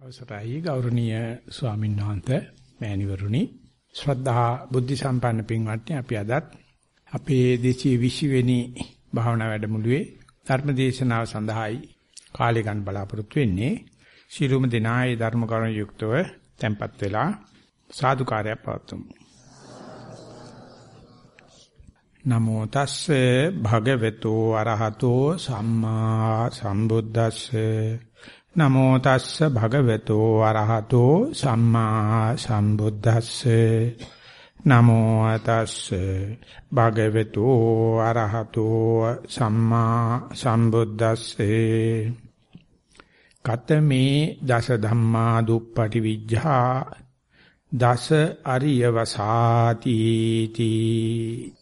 අවසරයි ගෞරවනීය ස්වාමීන් වහන්සේ මෑණිවරුනි. ශ්‍රද්ධා බුද්ධ සම්පන්න පින්වත්නි අපි අදත් අපේ 220 වෙනි භාවනා වැඩමුළුවේ ධර්ම දේශනාව සඳහායි කාලය ගන්න බලාපොරොත්තු වෙන්නේ. ශිරුම දිනායේ ධර්ම කරුණ යුක්තව tempත් වෙලා සාදුකාරය පවතුමු නමෝ තස්සේ භගවතු අරහතෝ සම්මා සම්බුද්දස්සේ නමෝ තස්ස භගවතු අරහතෝ සම්මා සම්බුද්දස්සේ. නමෝ තස්ස භගවතු අරහතෝ සම්මා සම්බුද්දස්සේ. කතමේ දස ධම්මා දුප්පටි විජ්ජා. දස අරිය වසාති තී.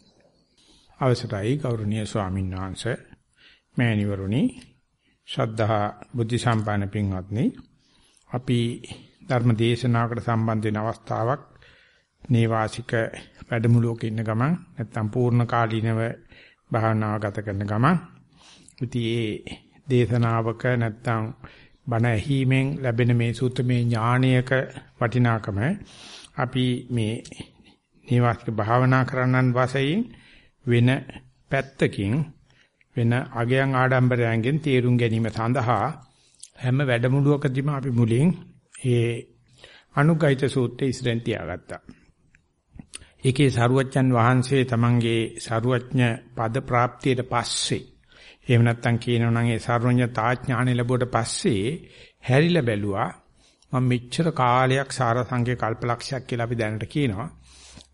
අවසරයි ගෞරවනීය ස්වාමීන් වහන්සේ මෑණිවරුනි ශ්‍රද්ධා බුද්ධ සම්පන්න පින්වත්නි අපි ධර්ම දේශනාවකට සම්බන්ධ වෙන අවස්ථාවක් නේවාසික වැඩමුළුවක ඉන්න ගමන් නැත්නම් පූර්ණ කාලීනව භාවනාව ගත කරන ගමන් ඉතින් ඒ දේශනාවක නැත්නම් බණ ඇහිීමෙන් ලැබෙන මේ සූත්‍රමේ ඥානයක වටිනාකම අපි මේ නේවාසික භාවනා කරන්නන් වාසයෙන් වෙන පැත්තකින් වෙන අගයන් ආඩම්බරයන්ගෙන් තේරුම් ගැනීම සඳහා හැම වැඩමුළුවකදීම අපි මුලින් ඒ අනුග්‍රහිත සූත්‍රය ඉස්සරෙන් තියාගත්තා. ඒකේ සරුවච්චන් වහන්සේ තමන්ගේ සරුවඥ පද ප්‍රාප්තියට පස්සේ එහෙම නැත්නම් කියනවා නම් ඒ සර්වඥ තාඥානෙ ලැබුවට පස්සේ හැරිලා බැලුවා මම මෙච්චර කාලයක් සාරසංගේ කල්පලක්ෂයක් කියලා අපි දැනට කියනවා.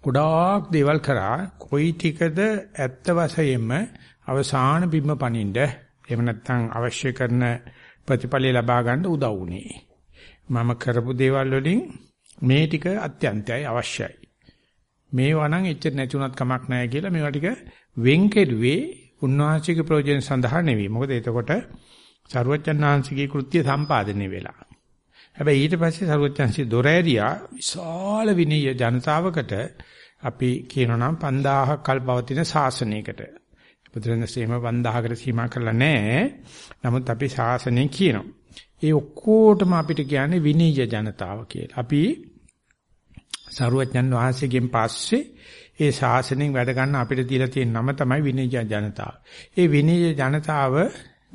ගොඩාක් දේවල් කරා කොයි ටිකද ඇත්ත වශයෙන්ම අවසාන බිම්ම පනින්න එහෙම නැත්නම් අවශ්‍ය කරන ප්‍රතිඵලය ලබා ගන්න උදව් වුණේ. මම කරපු දේවල් වලින් මේ ටික අත්‍යන්තයි අවශ්‍යයි. මේවා නම් එච්චර නැතුණත් කමක් නැහැ කියලා මේවා ටික වෙන් කෙරුවේ උන්වහන්සේගේ ප්‍රයෝජන සඳහා නෙවෙයි. මොකද එතකොට සරුවචන්හන්සේගේ කෘත්‍ය සම්පාදනය වෙලා. හැබැයි ඊට පස්සේ සරුවචන්සි දොර ඇරියා විශාල විනය ජනතාවකට අපි කියනවා නම් 5000ක් කල් පවතින ශාසනයකට බුදුරජාණන්සේම 5000කට සීමා කරලා නැහැ. නමුත් අපි ශාසනය කියනවා. ඒ ඔක්කොටම අපිට කියන්නේ විනීය ජනතාව කියලා. අපි සරුවඥන් වහන්සේගෙන් පස්සේ ඒ ශාසනයෙන් වැඩ ගන්න අපිට දීලා තියෙන නම තමයි විනීය ජනතාව. ඒ විනීය ජනතාව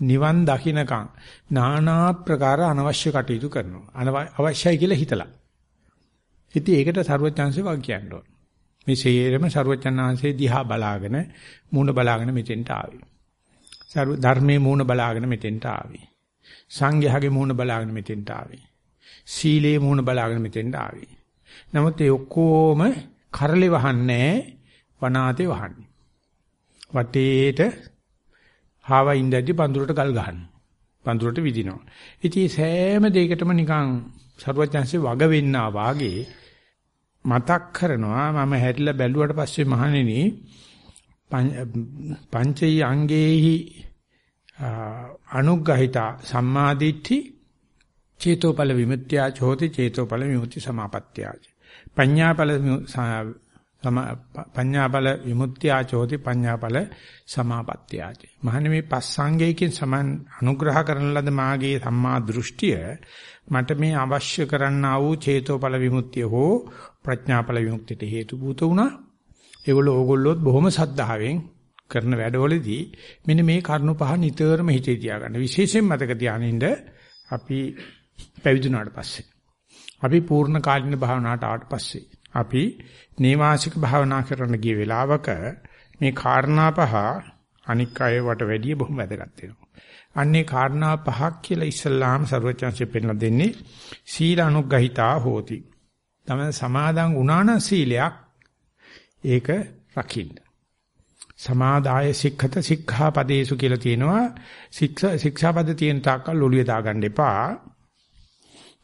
නිවන් දකින්නකම් নানা ප්‍රකාර අනවශ්‍ය කටයුතු කරනවා. අවශ්‍යයි කියලා හිතලා. ඉතින් ඒකට සරුවඥන්සේ වග කියන්න ඕන. මේ සේරම සරුවචන් වහන්සේ දිහා බලාගෙන මූණ බලාගෙන මෙතෙන්ට ආවේ. සරු ධර්මයේ මූණ බලාගෙන මෙතෙන්ට ආවේ. සංඝයාගේ මූණ බලාගෙන මෙතෙන්ට ආවේ. සීලයේ මූණ බලාගෙන මෙතෙන්ට ආවේ. නමුත් ඒ ඔක්කොම කරලේ වහන්නේ වනාතේ වහන්නේ. වටේට හාව ඉඳදී පඳුරට ගල් ගහන. පඳුරට විදිනවා. ඉතින් සෑම දෙයකටම නිකන් සරුවචන්සේ වග වෙන්නා වාගේ මතක් කරනවා මම හැරිලා බැලුවට පස්සේ මහණෙනි පංචෛ අංගේහි අනුග්‍රහිතා සම්මාදිට්ඨි චේතෝපල විමුක්තිය චෝති චේතෝපල විමුක්ති සමාපත්තිය පඤ්ඤාපල පඤ්ඤාපල විමුක්තිය චෝති පඤ්ඤාපල සමාපත්තිය මහණෙනි මේ පස්සංගයකින් සමන් අනුග්‍රහ කරන ලද මාගේ සම්මා දෘෂ්ටිය මට මේ අවශ්‍ය කරන්නා වූ චේතෝපල විමුක්තිය හෝ ප්‍රඥාපල විමුක්තියට හේතු භූත වුණා. ඒගොල්ලෝ ඕගොල්ලොත් බොහොම සද්ධාවෙන් කරන වැඩවලදී මෙන්න මේ කරුණු පහ නිතරම හිතේ තියාගන්න. විශේෂයෙන් මතක තියානින්න අපි පැවිදුණාට පස්සේ. අපි පූර්ණ කාලින භාවනාවට ආවට පස්සේ. අපි නේවාසික භාවනා කරන්න ගිය වෙලාවක මේ කාරණා පහ අනික් අය වට වැඩිය බොහොම වැදගත් වෙනවා. අන්නේ කාරණා පහක් කියලා ඉස්සල්ලාම ਸਰවචන්සේ පෙන්ලා දෙන්නේ සීල අනුග්‍රහිතා හෝති. තමයි සමාදන් වුණාන සීලයක් ඒක රකින්න. සමාදාය සික්ඛත සික්ඛාපදේසු කියලා තියෙනවා. ශික්ෂා ශික්ෂාපද තියෙන තාක්කල් ඔළුවේ දාගන්න එපා.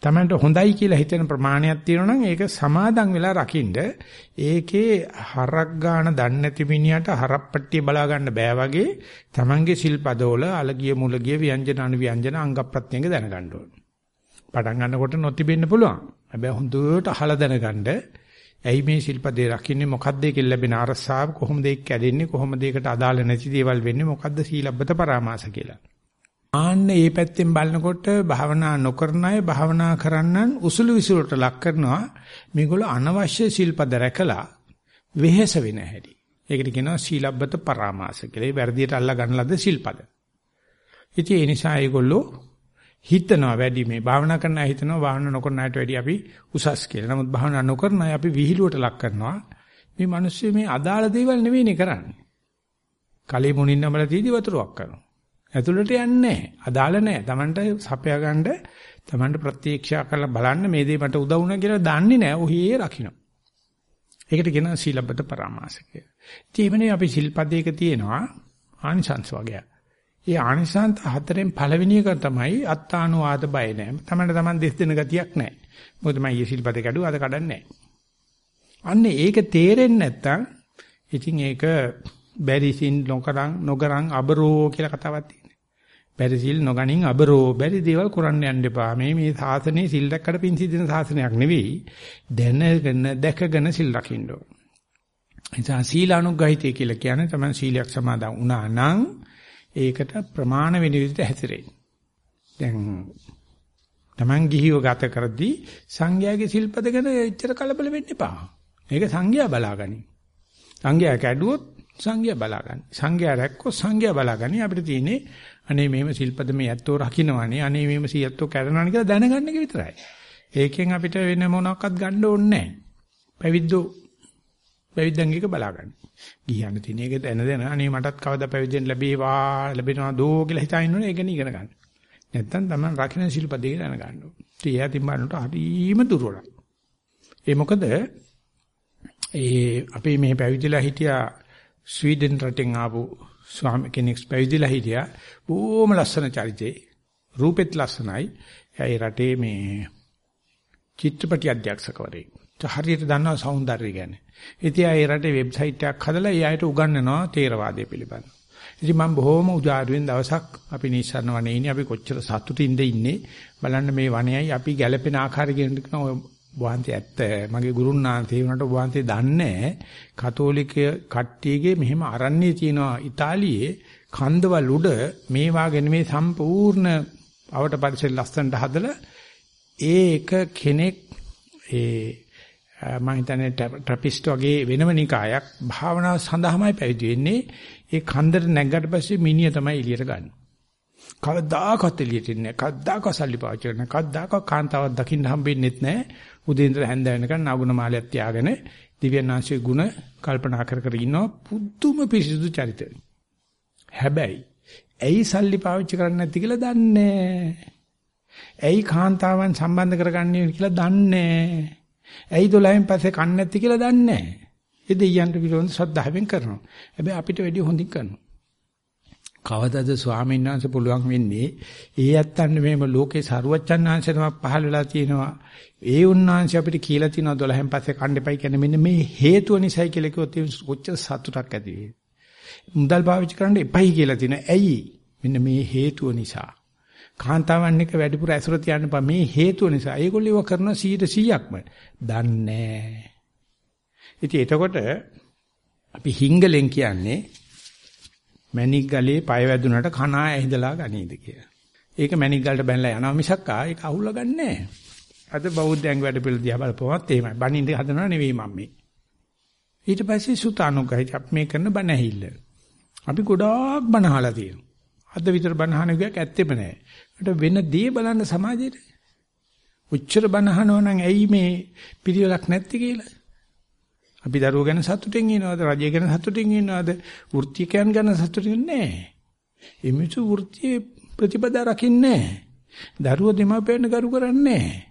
තමන්ට හොඳයි කියලා හිතෙන ප්‍රමාණයක් තියෙනවා නම් ඒක සමාදන් වෙලා රකින්න. ඒකේ හරක් ගන්න දන්නේ නැති මිනිහට හරප්පට්ටිය බලා ගන්න බෑ වගේ තමන්ගේ සිල්පදවල අලගිය මුලගිය ව්‍යංජන අනුව්‍යංජන අංග ප්‍රත්‍යංග දැනගන්න ඕන. පටන් ගන්නකොට නොතිබෙන්න පුළුවන්. හැබැයි හොඳට අහලා දැනගන්න ඇයි මේ ශිල්පදේ රකින්නේ මොකද්ද ඒකෙන් ලැබෙන අරසාව කොහොමද ඒක කැඩෙන්නේ කොහොමද ඒකට අදාළ නැති දේවල් වෙන්නේ මොකද්ද සීලබ්බත පරාමාස කියලා. ආන්නේ මේ පැත්තෙන් බලනකොට භාවනා නොකරන අය භාවනා කරන්නන් උසුළු විසුලට ලක් කරනවා මේගොල්ලෝ අනවශ්‍ය සිල්පද රැකලා වෙහෙස වෙන හැටි. ඒකට කියනවා සීලබ්බත පරාමාස කියලා. ඒ වැඩියට අල්ලා ගන්න ලද සිල්පද. ඉතින් ඒ නිසා ඒගොල්ලෝ හිතනවා වැඩි මේ භාවනා කරන අය හිතනවා භාවනා නොකරන අයට වැඩි අපි උසස් කියලා. නමුත් භාවනා නොකරන අය අපි විහිළුවට ලක් කරනවා. මේ මිනිස්සු මේ අදාළ දේවල් නෙවෙයිනේ කරන්නේ. කලෙ මුණින් නමලා තීදි වතුරක් කරනවා. ඇතුළට යන්නේ නැහැ. අදාළ නැහැ. Tamanට සපයා ගන්න Tamanට ප්‍රත්‍යක්ෂා කරලා බලන්න මේ දේ මට උදව් වුණා කියලා දන්නේ නැහැ. ඔහියේ රකින්න. ඒකට කියනවා සීලබ්බත පරාමාස කියලා. ඉතින් අපි සිල්පදයක තියෙනවා ආනිසංස වගේ. ඒ ආනිසංස හතරෙන් පළවෙනි එක තමයි අත්තානුවාද බය නැහැ. Tamanට Taman දෙස් දෙන ගතියක් නැහැ. මොකද මම ඊ සිල්පදේ කැඩුවා අද කඩන්නේ නැහැ. අන්න ඒක තේරෙන්නේ නැත්තම් ඉතින් ඒක බැරිසින් නොකරන් නොකරන් අබරෝ කියලා කතාවක් තියෙනවා. බැරිසිල් නොගනින් අබරෝ බැරි දේවල් කරන්න යන්න එපා. මේ මේ සාසනේ සිල් රැක්කට පින් සිදින සාසනයක් නෙවෙයි. දැනගෙන දැකගෙන සිල් රකින්න ඕන. නිසා සීලානුගහිතය කියලා කියන්නේ තමයි සීලයක් සමාදන් වුණා නම් ඒකට ප්‍රමාණ වෙන විදිහට හැසිරෙන්න. දැන් Taman ගිහිව ගත කරද්දී සංඝයාගේ සිල්පද ගැන එච්චර කලබල වෙන්න එපා. මේක සංඝයා බලාගනි. සංඝයා කැඩුවොත් සංඝයා බලාගන්න. සංඝයා රැක්කොත් සංඝයා බලාගනි. අපිට තියෙන්නේ අනේ මේව සිල්පද මේ ඇත්තෝ රකින්නවනේ. අනේ මේව සියත්තෝ කැරනවනේ කියලා දැනගන්න එක විතරයි. ඒකෙන් අපිට වෙන මොනක්වත් ගන්න ඕනේ නැහැ. පැවිද්දෝ පැවිද්දන් එක බලාගන්න. ගියන්න තියෙන එක දැන දැන අනේ මටත් කවදා පැවිදෙන්න ලැබේවා ලැබෙනවා දෝ කියලා හිතා ඉන්නෝනේ ඒක නේ ඉගෙන ගන්න. නැත්තම් තමයි රකින්න ශිල්පදේ දැන ගන්න ඕනේ. ඒ යතින් බලනට හරිම දුර්වලයි. ඒ මොකද ඒ අපි මේ පැවිදිලා හිටියා ස්වීඩන් රටෙන් ආපු ස්වාමි කෙනෙක් පැවිදිලා හිටියා. බොහොම ලස්සන චරිතේ. රූපෙත් ලස්සනයි. ඒ රටේ මේ චිත්‍රපටි අධ්‍යක්ෂකවරයෙක්. හරියට දන්නවා సౌందර්යය ගැන. ඉතින් ඒ රටේ වෙබ්සයිට් එකක් හදලා ඒ අයට උගන්වනවා තේරවාදය පිළිබඳව. ඉතින් මම බොහොම උජාරුවෙන් දවසක් අපි නිස්සරණ වනේ ඉන්නේ අපි කොච්චර සතුටින්ද ඉන්නේ බලන්න මේ වනයයි අපි ගැළපෙන ආකාරය කියන වහන්සේ ඇත්ත මගේ ගුරුන්නාන්සේ වුණාට වහන්සේ දන්නේ කතෝලික කට්ටියගේ මෙහෙම අරන්නේ තියෙනවා ඉතාලියේ කන්දවල උඩ මේ වාගෙන මේ සම්පූර්ණ අවට පරිසර ලස්සනට හදලා ඒ එක කෙනෙක් ඒ මම හිතන්නේ ට්‍රැපිස්ට් වගේ වෙනම නිකායක් භාවනාව සඳහාමයි පැවිදි වෙන්නේ ඒ කන්දට නැග්ගට පස්සේ මිනිය තමයි එළියට ගන්න. කවදාකවත් එළියට එන්නේ නැහැ. කවදාකවත් සල්ලි පාවිච්චි කරන්නේ නැහැ. කවදාකවත් කාන්තාවක් දකින්න හම්බෙන්නේ නැහැ. උදේ ඉඳලා හැන්ද වෙනකන් නාගුණ මාලයක් තියාගෙන දිව්‍යඥාන්සේ ගුණ කල්පනා කර කර ඉන්නවා පුදුම පිරිසිදු චරිතය. හැබැයි ඇයි සල්ලි පාවිච්චි කරන්නේ නැති කියලා දන්නේ ඇයි කාන්තාවන් සම්බන්ධ කරගන්නේ කියලා දන්නේ ඇයි 12න් පස්සේ කන්නේ නැති කියලා දන්නේ ඒ දෙයයන්ට විරෝධ ශ්‍රද්ධාවෙන් කරනවා. හැබැයි අපිට වැඩි හොඳින් කරනවා. කවදද ස්වාමීන් වහන්සේ පුළුවන් වෙන්නේ? ඒ ඇත්තන්න මේම ලෝකේ සරුවච්චන් වහන්සේ තමයි පහළ වෙලා තියෙනවා. ඒ උන්වහන්සේ අපිට කියලා තියෙනවා 12න් පස්සේ කන්න එපයි කියන්නේ මෙන්න මේ හේතුව නිසායි කියලා කිව්වොත් කොච්චර සතුටක් ඇති වෙයි මුදල් පාවිච්චි කරන්න එපයි කියලා තියෙනවා. ඇයි? මෙන්න මේ හේතුව නිසා. කාන්තාවන් එක වැඩිපුර ඇසුර තියන්න බෑ මේ හේතුව නිසා ඒගොල්ලෝ ඒව කරන 100%ක්ම දන්නේ ඉතින් එතකොට අපි හිංගලෙන් කියන්නේ මැණික් ගලේ පය වැදුනට කනා ඇහිඳලා ගනීද කියලා. ඒක මැණික් ගලට බැනලා යනවා මිසක් ආ ඒක අහුල්ලා ගන්නෑ. අද බෞද්ධයන් වැඩ පිළ දිහා බලපුවමත් එහෙමයි. බණින්ද හදනව නෙවෙයි මම මේ. ඊට පස්සේ සුතානුගහිත අපි මේ කරන බණ ඇහිල්ල. අපි ගොඩාක් බණ අහලා තියෙනවා. අද විතර බණ අහන එකක් ඇත්තෙම නෑ. ඒකට වෙන දේ බලන්න සමාජයේ. උච්චර බණ අහනවා නම් ඇයි මේ පිළිවෙලක් නැති කියලා? අපි දරුවෝ ගැන සතුටින් ඉනවද? රජය ගැන සතුටින් ඉනවද? වෘත්තිකයන් ගැන සතුටින් නැහැ. එමිසු වෘත්තියේ ප්‍රතිපදා රකින්නේ නැහැ. දරුවෝ දෙමාපියන් කරු කරන්නේ නැහැ.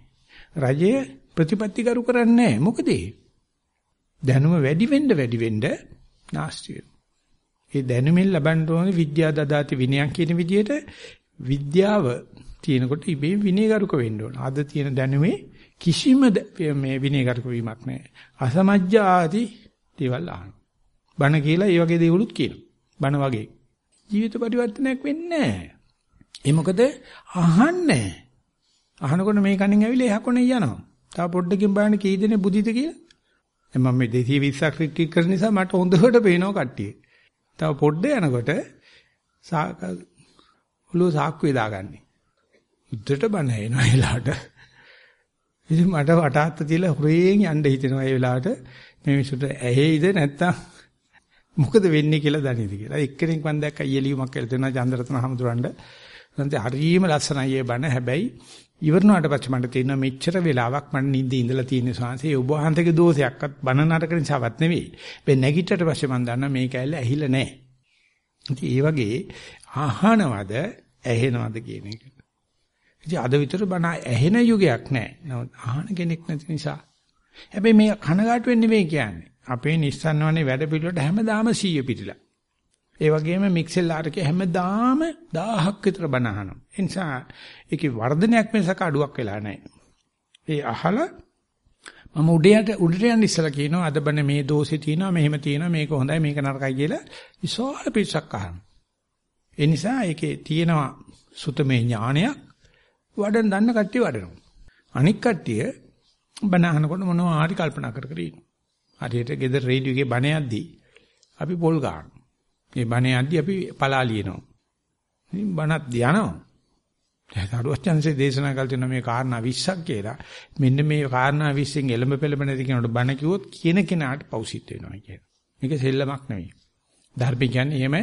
රජය ප්‍රතිපත්ති කරු කරන්නේ නැහැ. මොකද දැනුම වැඩි වෙන්න වැඩි වෙන්න නාස්ති ඒ දැනුමින් ලබන්න ඕනේ විද්‍යා දදාති විනයන් කියන විදිහට විද්‍යාව තියෙනකොට ඉබේ විනයගරුක වෙන්න ඕන. අද තියෙන දැනුමේ කිසිම මේ විනයගරුක වීමක් නැහැ. අසමජ්ජ ආදී දේවල් අහනවා. බණ කියලා ඒ වගේ දේවලුත් කියනවා. බණ වගේ. ජීවිත පරිවර්තනයක් වෙන්නේ නැහැ. ඒ මොකද අහන්නේ අහනකොට මේ කණින් ඇවිල්ලා එහා කොනේ යනවා. තව පොඩ්ඩකින් බලන්න කී දෙනෙක් බුදිද කියලා. මම මේ 220ක් රිට්‍රීට් කරන නිසා මට හොඳට පේනවා කට්ටිය. තව පොඩ්ඩ යනකොට ඔළුව සාක්කුවේ දාගන්නේ. උද්දට බන එනවා එලාට. ඉතින් මට වටාත්ත තියලා හුරේන් යන්න හිතෙනවා ඒ වෙලාවට මේ මිනිසුන්ට ඇහෙයිද නැත්තම් මොකද වෙන්නේ කියලා දන්නේ කියලා. එක්කෙනෙක් මම දැක්ක ඊයලියුමක් කියලා දෙනවා චන්ද්‍රරත්න හමුදුරන්ඩ. නැන්ද හරියම ලස්සනයි ඒ බණ. හැබැයි ඉවරනාට පස්සේ මට තේරෙනවා මෙච්චර වෙලාවක් මම නිින්දේ ඉඳලා තියෙන සංසේ ඔබ වහන්සේගේ දෝෂයක්වත් බණ නරක නිසාවත් නෙවෙයි. මේ නැගිටට පස්සේ මම දන්නා මේ කැලේ ඇහිලා නැහැ. ඉතින් ඒ වගේ අහනවද ඇහෙනවද කියන එක. ඉතින් අද විතර බණ ඇහෙන යුගයක් නැහැ. නමුත් අහන කෙනෙක් නැති නිසා. හැබැයි මේ කනගාටු වෙන්නේ නෙවෙයි කියන්නේ. අපේ නිස්සන්නවනේ වැඩ පිළිවෙලට හැමදාම 100 පිටිලා. ඒ වගේම මික්සෙල් ආරකේ හැමදාම 1000ක් විතර බණ අහනවා. ඒ නිසා ඒකේ වර්ධනයක් මිසක අඩුවක් වෙලා නැහැ. ඒ අහලා මම උඩයට උඩට යන්න ඉස්සලා කියනවා අද බණ මේ දෝෂේ තියෙනවා මෙහෙම තියෙනවා මේක හොඳයි මේක නරකයි කියලා විශාල පිරිසක් අහනවා. ඒ නිසා ඒකේ තියෙනවා සුතමේ ඥානයක් වඩන් දන්න කට්ටිය වඩනවා. අනික් කට්ටිය බණ අහනකොට මොනවා හරි කල්පනා කර කර ඉන්නවා. හරියට ගෙදර රේඩියෝ එකේ බණ යද්දී අපි පොල් ගන්නවා. මේ බණ යද්දී අපි පලා ලියනවා. ඉතින් බණත් යනවා. සාරුවචන්සේ දේශනා කළ තියෙන මේ කාරණා 20ක් කියලා. මෙන්න මේ කාරණා 20න් එළඹ පෙළඹ නැති කෙනාට බණ කිව්වොත් කියන කෙනාට පෞසිත් වෙනවා කියන. මේක සෙල්ලමක් නෙවෙයි. ධර්ම කියන්නේ එහෙම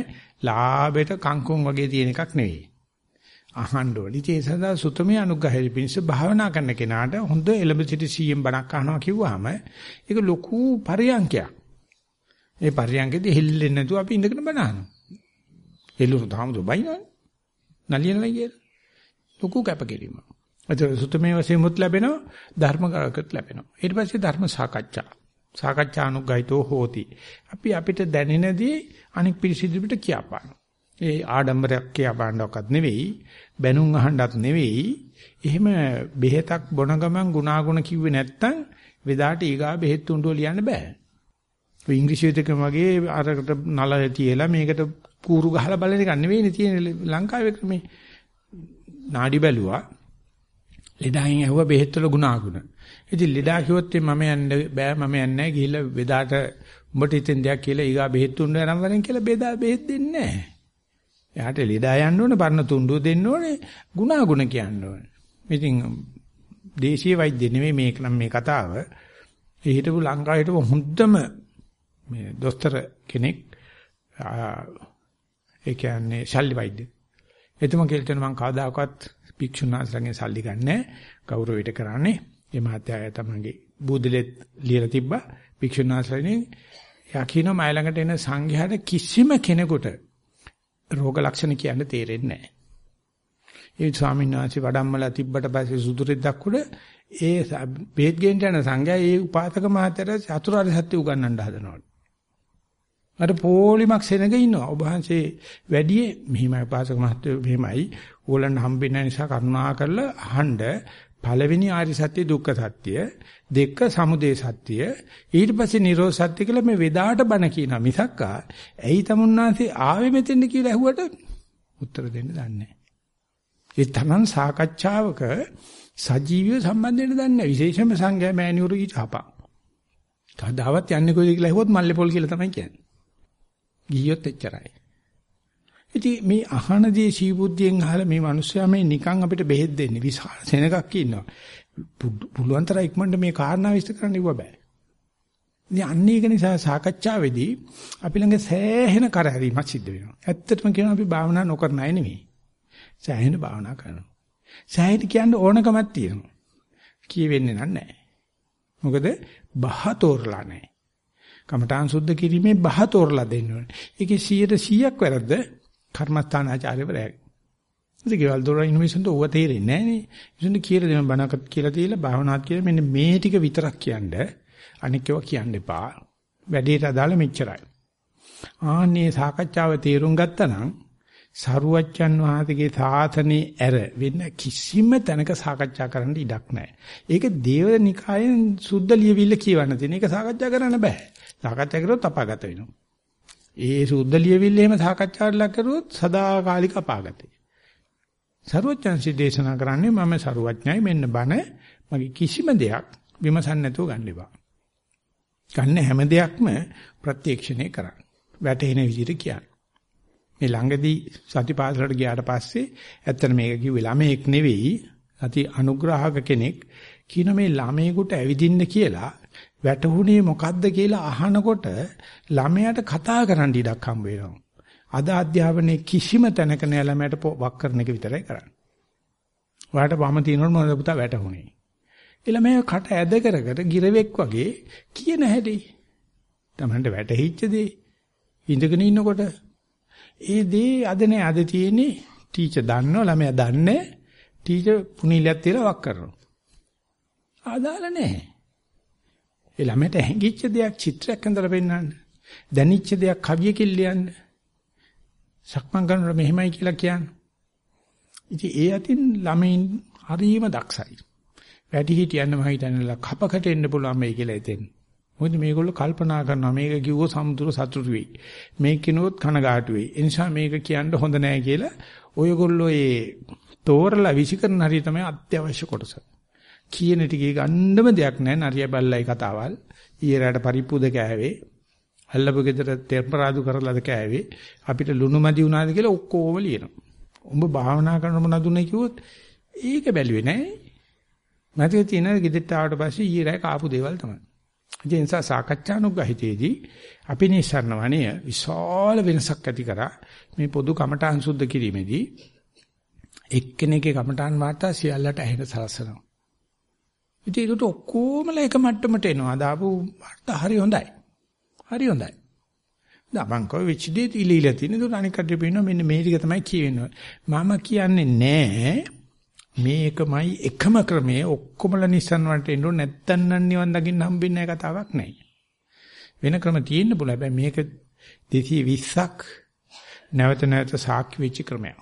ලාභයට කංකුම් වගේ තියෙන එකක් නෙවෙයි. අහන්න ඕනේ. ඒ සඳහා සුතමේ අනුග්‍රහය පිණිස භාවනා කරන කෙනාට හොඳ එළඹ සිටි සීයෙන් බණක් අහනවා කිව්වහම ඒක ලොකු පරියන්කයක්. ඒ පරියන්කෙදී හෙල්ලෙන්නේ නැතුව අපි ඉඳගෙන බණ අහනවා. හෙල්ලුණු තාමතු බයිනවනේ. නලියනවා කියලා. ලොකු කැපකිරීමක්. අද සුතමේ වශයෙන් මුත් ලැබෙනවා ධර්ම කරකත් ලැබෙනවා. ඊට පස්සේ ධර්ම සාකච්ඡා. සාකච්ඡා අනුග්‍රහිතෝ හෝති. අපි අපිට දැනෙනදී අනික් පිරිසිදුට කියපාන. ඒ ආඩම්බරයක් කියපාන්නවක්වත් නෙවෙයි, බැනුම් අහන්නත් නෙවෙයි. එහෙම බෙහෙතක් බොන ගමන් ගුණාගුණ කිව්වේ නැත්තම් වෙදාට ඊගා බෙහෙත් තුඬුව ලියන්න බෑ. ඔය ඉංග්‍රීසි විදිහකම වගේ අරකට නල තියලා මේකට කූරු ගහලා බලන එක නෙවෙයිනේ තියෙන ලංකාවේ ක්‍රමේ. නාඩි බැලුවා. ලෙඩායින් ඇහුවා බෙහෙත් වල ගුණාගුණ. ඉතින් ලෙඩා කිව්වොත් මම යන්න බෑ මම යන්නේ නැහැ ගිහිල්ලා වෙදාට උඹට ඉතින් දෙයක් කියලා ඊගා බෙහෙත් තුන්න යනම් වරෙන් කියලා බෙදා බෙහෙත් දෙන්නේ නැහැ. එයාට ලෙඩා යන්න ඕනේ පරණ තුණ්ඩුව දෙන්න ඕනේ ගුණාගුණ කියන්න ඕනේ. ඉතින් දේශීය වෛද්‍ය නෙමෙයි මේක නම් මේ කතාව. ඒ හිටපු ලංකාවේ හිටපු හොඳම මේ දොස්තර කෙනෙක් ඒ කියන්නේ ශල්්‍ය වෛද්‍ය. එතුමා කියලා තියෙන මම කවදාකවත් භික්ෂුන් වහන්සේලාගෙන් සල්ලි ගන්නෑ. ගෞරවයට කරන්නේ. මේ මහත්තයා තමන්ගේ බූදලෙත් ලියලා තිබ්බා. භික්ෂුන් වහන්සේලානේ යා කියනවා මයි ළඟට එන සංඝයාට කිසිම කෙනෙකුට රෝග ලක්ෂණ කියන්න තේරෙන්නේ නැහැ. ඒ ස්වාමීන් වහන්සේ වඩම්මලා තිබ්බට පස්සේ සුදුරෙද්දක් උඩ ඒ බේත් ගේන්න යන සංඝයා ඒ උපාසක මහත්තයාට චතුරාර්ය සත්‍ය උගන්වන්න හදනවා. අර පොලිමක් සෙනග ඉන්නවා. ඔබ වහන්සේ වැඩි මෙහිමයි උපාසක මහත්තයෝ මෙහිමයි ඕලන්න හම්බෙන්න නිසා කරුණා කරලා අහන්න පළවෙනි ආරි සත්‍ය දුක්ඛ සත්‍ය දෙක සමුදය සත්‍ය ඊට පස්සේ නිරෝධ සත්‍ය කියලා මේ වෙදාට බණ කියනවා මිසක් ඇයි තමුන්නාන්සේ ආවේ මෙතෙන්ද කියලා ඇහුවට උත්තර දෙන්න දන්නේ නැහැ. ඒ තමන් සාකච්ඡාවක සජීවීව සම්බන්ධ වෙන්න දන්නේ නැහැ. විශේෂයෙන්ම සංඝයා මෑණිවරු ඊටපා. කවදාවත් යන්නේ කොයිද කියලා ඇහුවොත් මල්ලේ පොල් කියලා තමයි කියන්නේ. ගියොත් එච්චරයි. ඉතින් මේ අහනදී සීබුද්ධියෙන් අහලා මේ මිනිස්සයා මේ නිකන් අපිට බෙහෙත් දෙන්නේ විශාල සෙනගක් ඉන්නවා. පුළුවන් තරම් ඉක්මනට මේ කාරණා විශ්ල කරන්න ඉව බෑ. ඉතින් අන්න ඒක නිසා සාකච්ඡාවේදී අපි ළඟ සෑහෙන කරහැරීමක් සිද්ධ වෙනවා. ඇත්තටම කියනවා අපි භාවනා නොකරන අය නෙවෙයි. සෑහෙන භාවනා කරනවා. සෑහෙන කියන්න ඕනකමක් තියෙනවා. කියවෙන්නේ නැහැ. මොකද බහ තෝරලා නැහැ. කමඨාන් සුද්ධ කිරීමේ බහ තෝරලා දෙන්න ඕනේ. ඒකේ 100%ක් වැරද්ද කර්මස්ථානාචාර්යවරයාගේ. ඉතින් ගෙවල් දොර ඉන්වෙස්ට්මන්ට් ඕව තේරෙන්නේ නැහැ නේ. ඉතින් කියලා දෙන බණකට කියලා තියලා භාවනාත් කියලා මෙන්න මේ ටික විතරක් කියන්න අනික් ඒවා කියන්න එපා. වැඩේට අදාළ මෙච්චරයි. ආන්නේ සාකච්ඡාව තේරුම් ගත්තා නම් සරුවච්චන් වහන්සේගේ සාසනේ ඇර වෙන කිසිම තැනක සාකච්ඡා කරන්න ඉඩක් නැහැ. ඒක දේවනිකායෙන් සුද්ධ ලියවිල්ල කියවන්න තියෙන. ඒක සාකච්ඡා කරන්න බෑ. සාකච්ඡා කරොත් අපාගත වෙනවා. ඒ සුද්ධ ලියවිල්ල එහෙම සාකච්ඡාවට ලක් කරුවොත් සදාකාලික අපාගතයි. සරුවච්චන්සි දේශනා කරන්නේ මම සරුවඥයි මෙන්න බණ මගේ කිසිම දෙයක් විමසන්න නැතුව ගන්න එපා. ගන්න හැම දෙයක්ම ප්‍රත්‍යක්ෂණය කරන්න. වැටෙන විදිහට කියන්න. මේ ළඟදී සතිපාසලට ගියාට පස්සේ ඇත්තට මේක කිව්වේ ළමෙක් නෙවෙයි අති අනුග්‍රහක කෙනෙක් කියන මේ ළමයෙකුට ඇවිදින්න කියලා වැටහුනේ මොකද්ද කියලා අහනකොට ළමයාට කතා කරන්න ඉඩක් හම්බ වෙනවා. අද අධ්‍යාපනයේ කිසිම තැනක නෑ ළමයට වක් කරන එක විතරයි කරන්නේ. ඔයාලට වම තිනනොත් මොනවද පුතා වැටහුනේ. ළමයා කට ඇද කර කර ගිරවෙක් වගේ කියන හැටි. Tamanට වැටහිච්ච දේ ඉඳගෙන ඉන්නකොට ඒ දේ අද නෑ අද තියෙන්නේ ටීචර් දන්නව ළමයා දන්නේ ටීචර් පුනිලියක් තියලා වක් කරනවා. ආදාළ නැහැ. ඒ ළමයට හැංගිච්ච දෙයක් චිත්‍රයක් ඇඳලා පෙන්නන්න. දැනිච්ච දෙයක් කවියකින් ලියන්න. සක්මන් කරනකොට මෙහෙමයි කියලා කියන්නේ. ඉතින් ඒ අතින් ළමයින් හරිම දක්ෂයි. වැඩි හිටියන්න මම හිතන්නේ කපකට එන්න පුළුවන් මේ කියලා හිතෙන්. මොකද මේගොල්ලෝ කල්පනා කරනවා මේක කිව්වොත් සමුදුර සතුටු වෙයි. මේක කිනොත් කනගාටු වෙයි. ඒ නිසා මේක කියන්න හොඳ නෑ කියලා ඔයගොල්ලෝ ඒ තෝරලා විසිකරන හරිය තමයි අත්‍යවශ්‍ය කොටස. කියන ටිකේ ගන්නම දෙයක් නැහැ නරිය බල්ලයි කතාවල්. ඊයරට පරිප්පුද කෑවේ. අල්ලපු ගෙදර ටෙම්පරාදු කරලාද කෑවේ. අපිට ලුණු මදි වුණාද කියලා ඔක්කොම ලියනවා. උඹ භාවනා කරන මොනදුනේ කිව්වොත් ඒක බැලුවේ නැහැ. මතකේ තියෙන ගෙදරට ආවට පස්සේ ඊයරයි කාපු දේවල් තමයි. ඒ නිසා සාකච්ඡානුග්‍රහිතේදී අපි නිසරණ වණය විශාල වෙනසක් ඇති කරා මේ පොදු කමඨාන් සුද්ධ කිරීමේදී එක්කෙනෙක්ගේ කමඨාන් වාර්තා සියල්ලට ඇහෙන සලසනවා. ඉතින් ඒකට ඔක්කොමලා එක මට්ටමට එනවා. දාපු වාර්තා හරි හොඳයි. හරි හොඳයි. දමං කෝ විචිදී ඉලීලා තියෙන දුර අනික් කඩේ පේනවා මෙන්න මේ ටික තමයි කියවෙන්නේ. මම කියන්නේ නෑ මේකමයි එකම ක්‍රමයේ ඔක්කොමලා නිසන් වලට එන්න නැත්තම් නම් නිවන් දකින්න හම්බෙන්නේ නැහැ කතාවක් නෑ. වෙන ක්‍රම තියෙන්න පුළුවන්. හැබැයි මේක 220ක් නැවත නැවත සාක්ෂි වෙච්ච ක්‍රමයක්.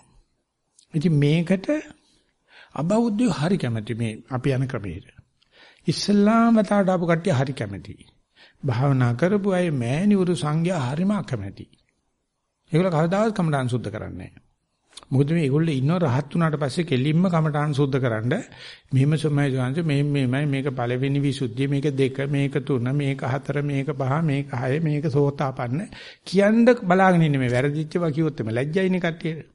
ඉතින් මේකට අබෞද්ධයෝ හරි කැමති මේ අපි යන ක්‍රමයට. ඉස්ලාම වතාවට ආපු කට්ටිය හරි කැමතියි. භාවනා කරපු අය මෑණිවරු සංඝයා හරිම අකමැති. ඒගොල්ලෝ කවදාවත් කමඨාන් සුද්ධ කරන්නේ නැහැ. මොකද මේ ඒගොල්ලෝ ඉන්නව රහත් වුණාට පස්සේ කෙලින්ම කමඨාන් සුද්ධ කරන්න මෙහෙම සමය ජාන්ත මේ මේමයි මේක පළවෙනි විසුද්ධිය මේක දෙක මේක තුන මේක හතර මේක පහ මේක හය මේක සෝතාපන්න කියන්න බලාගෙන ඉන්නේ මේ වැරදිච්චවා කිව්වොත් එමෙ ලැජ්ජයිනේ කට්ටියට.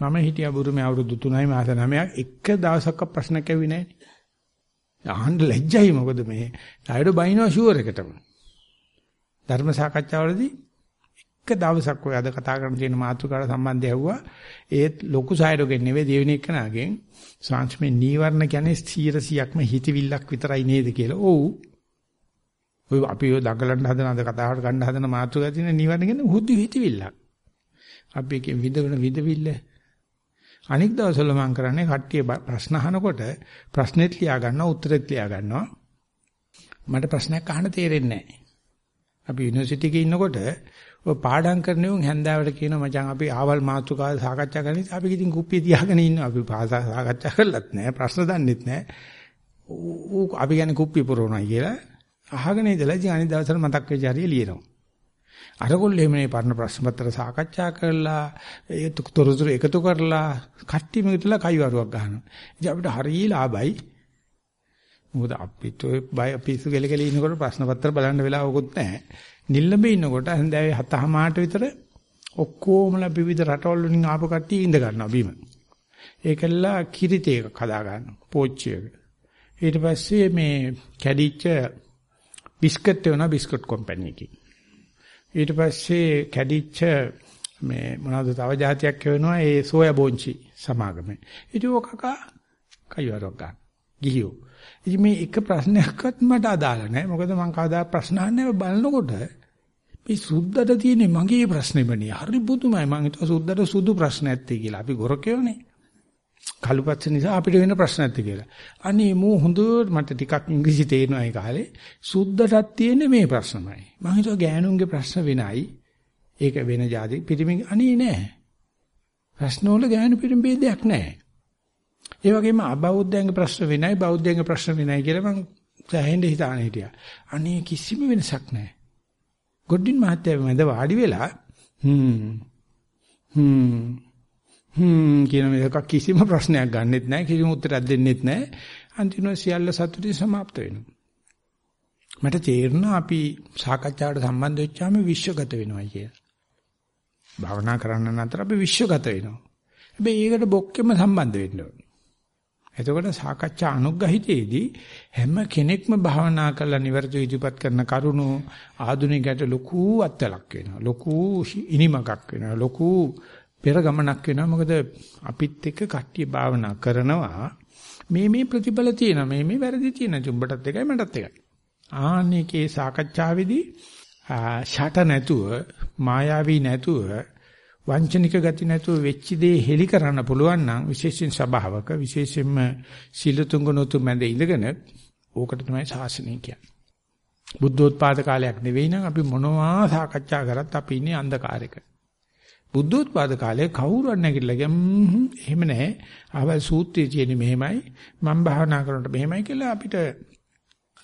මම හිටියා බුරුමේ අවුරුදු 3යි මාස 9ක් එක දවසක් ප්‍රශ්නයක් ඇවි නැහැ. අහන්න ලැජ්ජයි මොකද මේ ඩයඩෝ බයිනවා ෂුවර් එකටම. ධර්ම සාකච්ඡාවලදී එක දවසක් ඔය අද කතා කරන තියෙන මාතෘකාවට සම්බන්ධය ඇහුවා ඒත් ලොකු සායරෝගෙන් නෙවෙයි දෙවෙනි එකනාගෙන් සාංශමේ නීවරණ කියන්නේ 100%ක්ම හිතවිල්ලක් විතරයි නේද කියලා. ඔව්. ඔය අපි ඔය දඟලන්න හදන අද කතාවට ගන්න හදන මාතෘකාව තියෙන නීවරණ කියන්නේ හුදු හිතවිල්ලක්. අපි එකෙන් විදවන විදවිල්ල අනික් දවස්වල මම කරන්නේ කට්ටිය ප්‍රශ්න අහනකොට ප්‍රශ්නෙත් ලියා ගන්නවා උත්තරෙත් ලියා ගන්නවා. මට ප්‍රශ්නයක් අහන්න තේරෙන්නේ නැහැ. අපි යුනිවර්සිටි එකේ ඉන්නකොට ඔය පාඩම් කරන උන් හැන්දාවට කියනවා මචං අපි ආවල් මාතෘකාව සාකච්ඡා කරන්නේ අපි ඉතින් කුප්පිය තියාගෙන ඉන්නවා. අපි භාෂා සාකච්ඡා කරලත් නැහැ ප්‍රශ්න දන්නෙත් නැහැ. ඌ අපි කියන්නේ කුප්පිය පුරවනවා කියලා අහගෙන ඉඳලා ඉතින් අනිත් දවසට මතක් වෙච්ච හරිය ලියනවා. අරගොල්ලෝ එහෙමනේ පරණ ප්‍රශ්න පත්‍ර සාකච්ඡා කරලා ඒ තොරතුරු එකතු කරලා කට්ටියම ඉතලා කයිවරුවක් ගන්නවා. ඉතින් අපිට හරිය ලාභයි. මොකද අපිට බය පිස්සු කෙලකෙල ඉන්නකොට ප්‍රශ්න පත්‍ර බලන්න වෙලාවකුත් නැහැ. නිල්ලඹේ ඉන්නකොට හන්දෑවේ 7:00 විතර ඔක්කොමලා විවිධ රටවල් වලින් ආපු කට්ටිය ඉඳ ගන්නවා බීම. ඒකල්ලා කිරිතේ එකක් හදා ගන්නවා. පෝච්චියක. ඊට පස්සේ මේ කැඩිච්ච බිස්කට් වෙනවා බිස්කට් කම්පැනි එකකින්. ඊට පස්සේ කැඩිච්ච මේ මොනවද තව જાතියක් වෙනවා ඒ සෝයා බෝංචි සමාගමේ. ඉතින් ඔක කකා කයිවරක් ගන්න. ගිහියෝ. ඉතින් මේ එක ප්‍රශ්නයක්වත් මට අදාළ නැහැ. මොකද මම කවදා ප්‍රශ්න අහන්නේ බලනකොට මේ සුද්දට තියෙන මගේ ප්‍රශ්නෙමනේ. හරි පුදුමයි. මම හිතුවා සුද්දට සුදු ප්‍රශ්න ඇත්තේ කියලා. අපි ගොරකයෝනේ. කළුපච්ච නිසා අපිට වෙන ප්‍රශ්න නැති කියලා. අනේ මෝ හොඳට මට ටිකක් ඉංග්‍රීසි තේරෙනවා ඒ කාලේ. සුද්ධටත් තියෙන මේ ප්‍රශ්නමයි. මම හිතුවා ගෑනුන්ගේ ප්‍රශ්න වෙනයි. ඒක වෙන જાති පිරිමි අනේ නෑ. ප්‍රශ්න වල ගෑනු පිරිමි ભેදයක් නෑ. ඒ වගේම අබෞද්ධයන්ගේ ප්‍රශ්න වෙනයි බෞද්ධයන්ගේ ප්‍රශ්න වෙනයි කියලා මම සැහෙන්න හිතාන හිටියා. අනේ කිසිම වෙනසක් නෑ. ගොඩින් මහත්තයා මැද වාඩි වෙලා හ්ම් හ්ම් හ්ම් කියන මේක කිසිම ප්‍රශ්නයක් ගන්නෙත් නැහැ කිසිම උත්තරයක් දෙන්නෙත් නැහැ අන්තිමට සියල්ල සතුටින් સમાપ્ત වෙනවා මට තේරුණා අපි සාකච්ඡාවට සම්බන්ධ වෙච්චාම විශ්වගත වෙනවා කියලා භාවනා කරන්න නතර අපි විශ්වගත වෙනවා. හැබැයි ඒකට බොක්කෙම සම්බන්ධ වෙන්න ඕනේ. එතකොට සාකච්ඡා අනුග්‍රහිතයේදී හැම කෙනෙක්ම භාවනා කරලා නිවර්තු ඉදිරිපත් කරන කරුණු ආධුනිකයට ලොකු අත්ලක් වෙනවා. ලොකු ඉනිමකක් වෙනවා. ලොකු පෙර ගමනක් වෙනවා. මොකද අපිත් එක්ක කට්ටිය භාවනා කරනවා. මේ මේ ප්‍රතිඵල තියෙනවා. මේ මේ වැරදි තියෙනවා. උඹටත් එකයි මටත් එකයි. ආන්නේකේ සාකච්ඡාවේදී ෂට නැතුව මායාවී නැතුව වංචනික ගති නැතුව වෙච්ච දේ හෙලි කරන්න පුළුවන් නම් විශේෂයෙන් සබාවක විශේෂයෙන්ම සීල තුංගනොතු මැද ඉඳගෙන ඕකට තමයි ශාසනය කියන්නේ. බුද්ධෝත්පාද කාලයක් නෙවෙයි නම් අපි මොනවා සාකච්ඡා කරත් අපි ඉන්නේ අන්ධකාරයක. බුද්ධෝත්පාද කාලේ කවුරුත් නැගිටලා ගියම් එහෙම නැහැ. ආවල් සූත්‍රයේ තියෙන මෙහෙමයි මම භාවනා කරනකොට මෙහෙමයි කියලා අපිට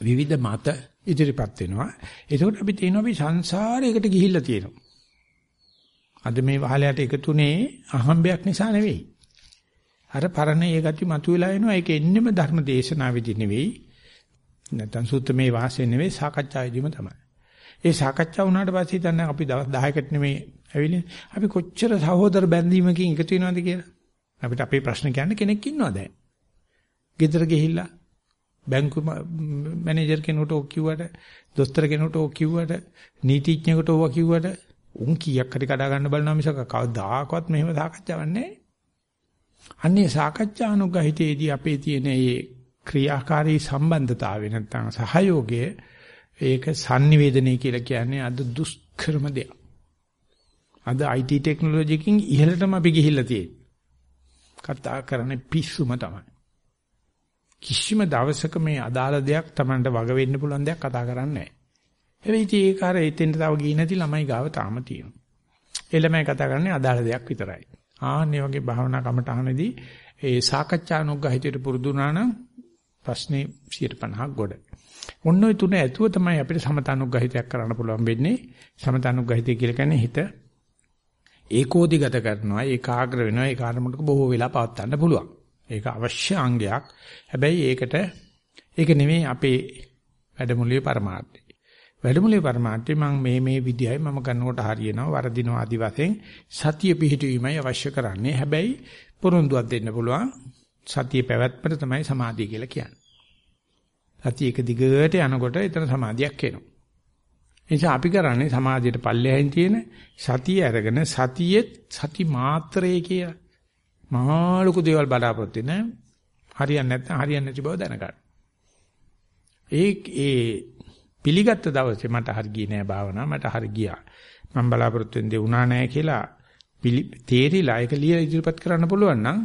විවිධ මත ඉදිරිපත් වෙනවා. ඒකෝට අපි තියෙනවා අපි සංසාරයකට ගිහිල්ලා තියෙනවා. අද මේ වහලයට එකතුනේ අහම්බයක් නිසා නෙවෙයි. අර පරණ ඒ ගති මතුවලා එනවා. ඒක එන්නෙම ධර්ම දේශනාවේදී නෙවෙයි. නැත්නම් සූත්‍රමේ වාසයේ නෙවෙයි සාකච්ඡාවේදීම තමයි. ඒ සාකච්ඡා වුණාට පස්සේ දැන් අපි දවස් 10කට නෙමෙයි ඇවිල්ලා අපි කොච්චර සහෝදර බැඳීමකින් එකතු වෙනවද කියලා. අපිට අපේ ප්‍රශ්න කියන්න කෙනෙක් ඉන්නවද? ගෙදර ගිහිල්ලා බැංකු මැනේජර් කෙනෙකුට ඕක කිව්වට, දොස්තර කෙනෙකුට ඕක කිව්වට, නීතිඥයෙකුට ඕක කිව්වට උන් කීයක් හරි කඩා ගන්න බලනවා මිසක කවදාකවත් මෙහෙම සාකච්ඡාවක් නැහැ. අන්නේ සාකච්ඡානුගහිතේදී අපේ තියෙන මේ ක්‍රියාකාරී සම්බන්ධතාවය නැත්නම් සහයෝගය ඒක sannivedanaya කියලා කියන්නේ අද දුෂ්කරම දෙයක්. අද IT ටෙක්නොලොජි එකකින් ඉහළටම අපි ගිහිල්ලා තියෙන්නේ. කතා කරන්නේ පිස්සුම තමයි. කිසිම දවසක මේ අදාළ දෙයක් Tamanට වග වෙන්න පුළුවන් දෙයක් කතා කරන්නේ නැහැ. හැබැයි ඒක අර එතෙන්ට තව ගියේ නැති ළමයි ගාව තාම තියෙනවා. ඒ ළමයි කතා කරන්නේ අදාළ දෙයක් විතරයි. ආන්නේ වගේ භාවනා කමටහනදී ඒ සාකච්ඡානුග්‍රහිතයට පුරුදු වුණා නම් ප්‍රශ්නේ 50ක් ගොඩ. ඔන්න ඔය තුන ඇතුව තමයි අපිට සමතනුග්‍රහිතයක් කරන්න පුළුවන් වෙන්නේ. සමතනුග්‍රහිතය කියලා කියන්නේ හිත ඒකෝදිගත කරනවා, ඒකාග්‍ර වෙනවා, ඒ කාර්මකට බොහෝ වෙලා පවත් ගන්න පුළුවන්. ඒක අවශ්‍ය අංගයක්. හැබැයි ඒකට ඒක නෙමෙයි අපේ වැඩමුළුවේ පරමාර්ථය. වැඩමුළුවේ પરමාර්ථය මම මේ මේ විදියයි මම කරනකොට හරියනවා වරදිනවා ආදි වශයෙන් සතිය පිහිටීමයි අවශ්‍ය කරන්නේ. හැබැයි පොරොන්දුවක් දෙන්න පුළුවන්. සතිය පැවැත්මට තමයි සමාධිය කියලා කියන්නේ. සතිය එක දිගට යනකොට එතන සමාධියක් එනවා. එනිසා අපි කරන්නේ සමාධියට පල්ලෙහින් තියෙන සතිය අරගෙන සතියෙත් සති මාත්‍රයේ කියලා මහා ලොකු දේවල් බලාපොරොත්තු වෙන හරියන්නේ නැත්නම් හරියන්නේ නැති බව දැනගන්න. ඒ ඒ පිළිගත්ත දවසේ මට හරි ගියේ නෑ භාවනාව මට හරි ගියා. මම බලාපොරොත්තු වෙන්නේ වුණා නෑ කියලා තේරිලා ඒක ලියලා ඉදිරිපත් කරන්න පුළුවන් නම්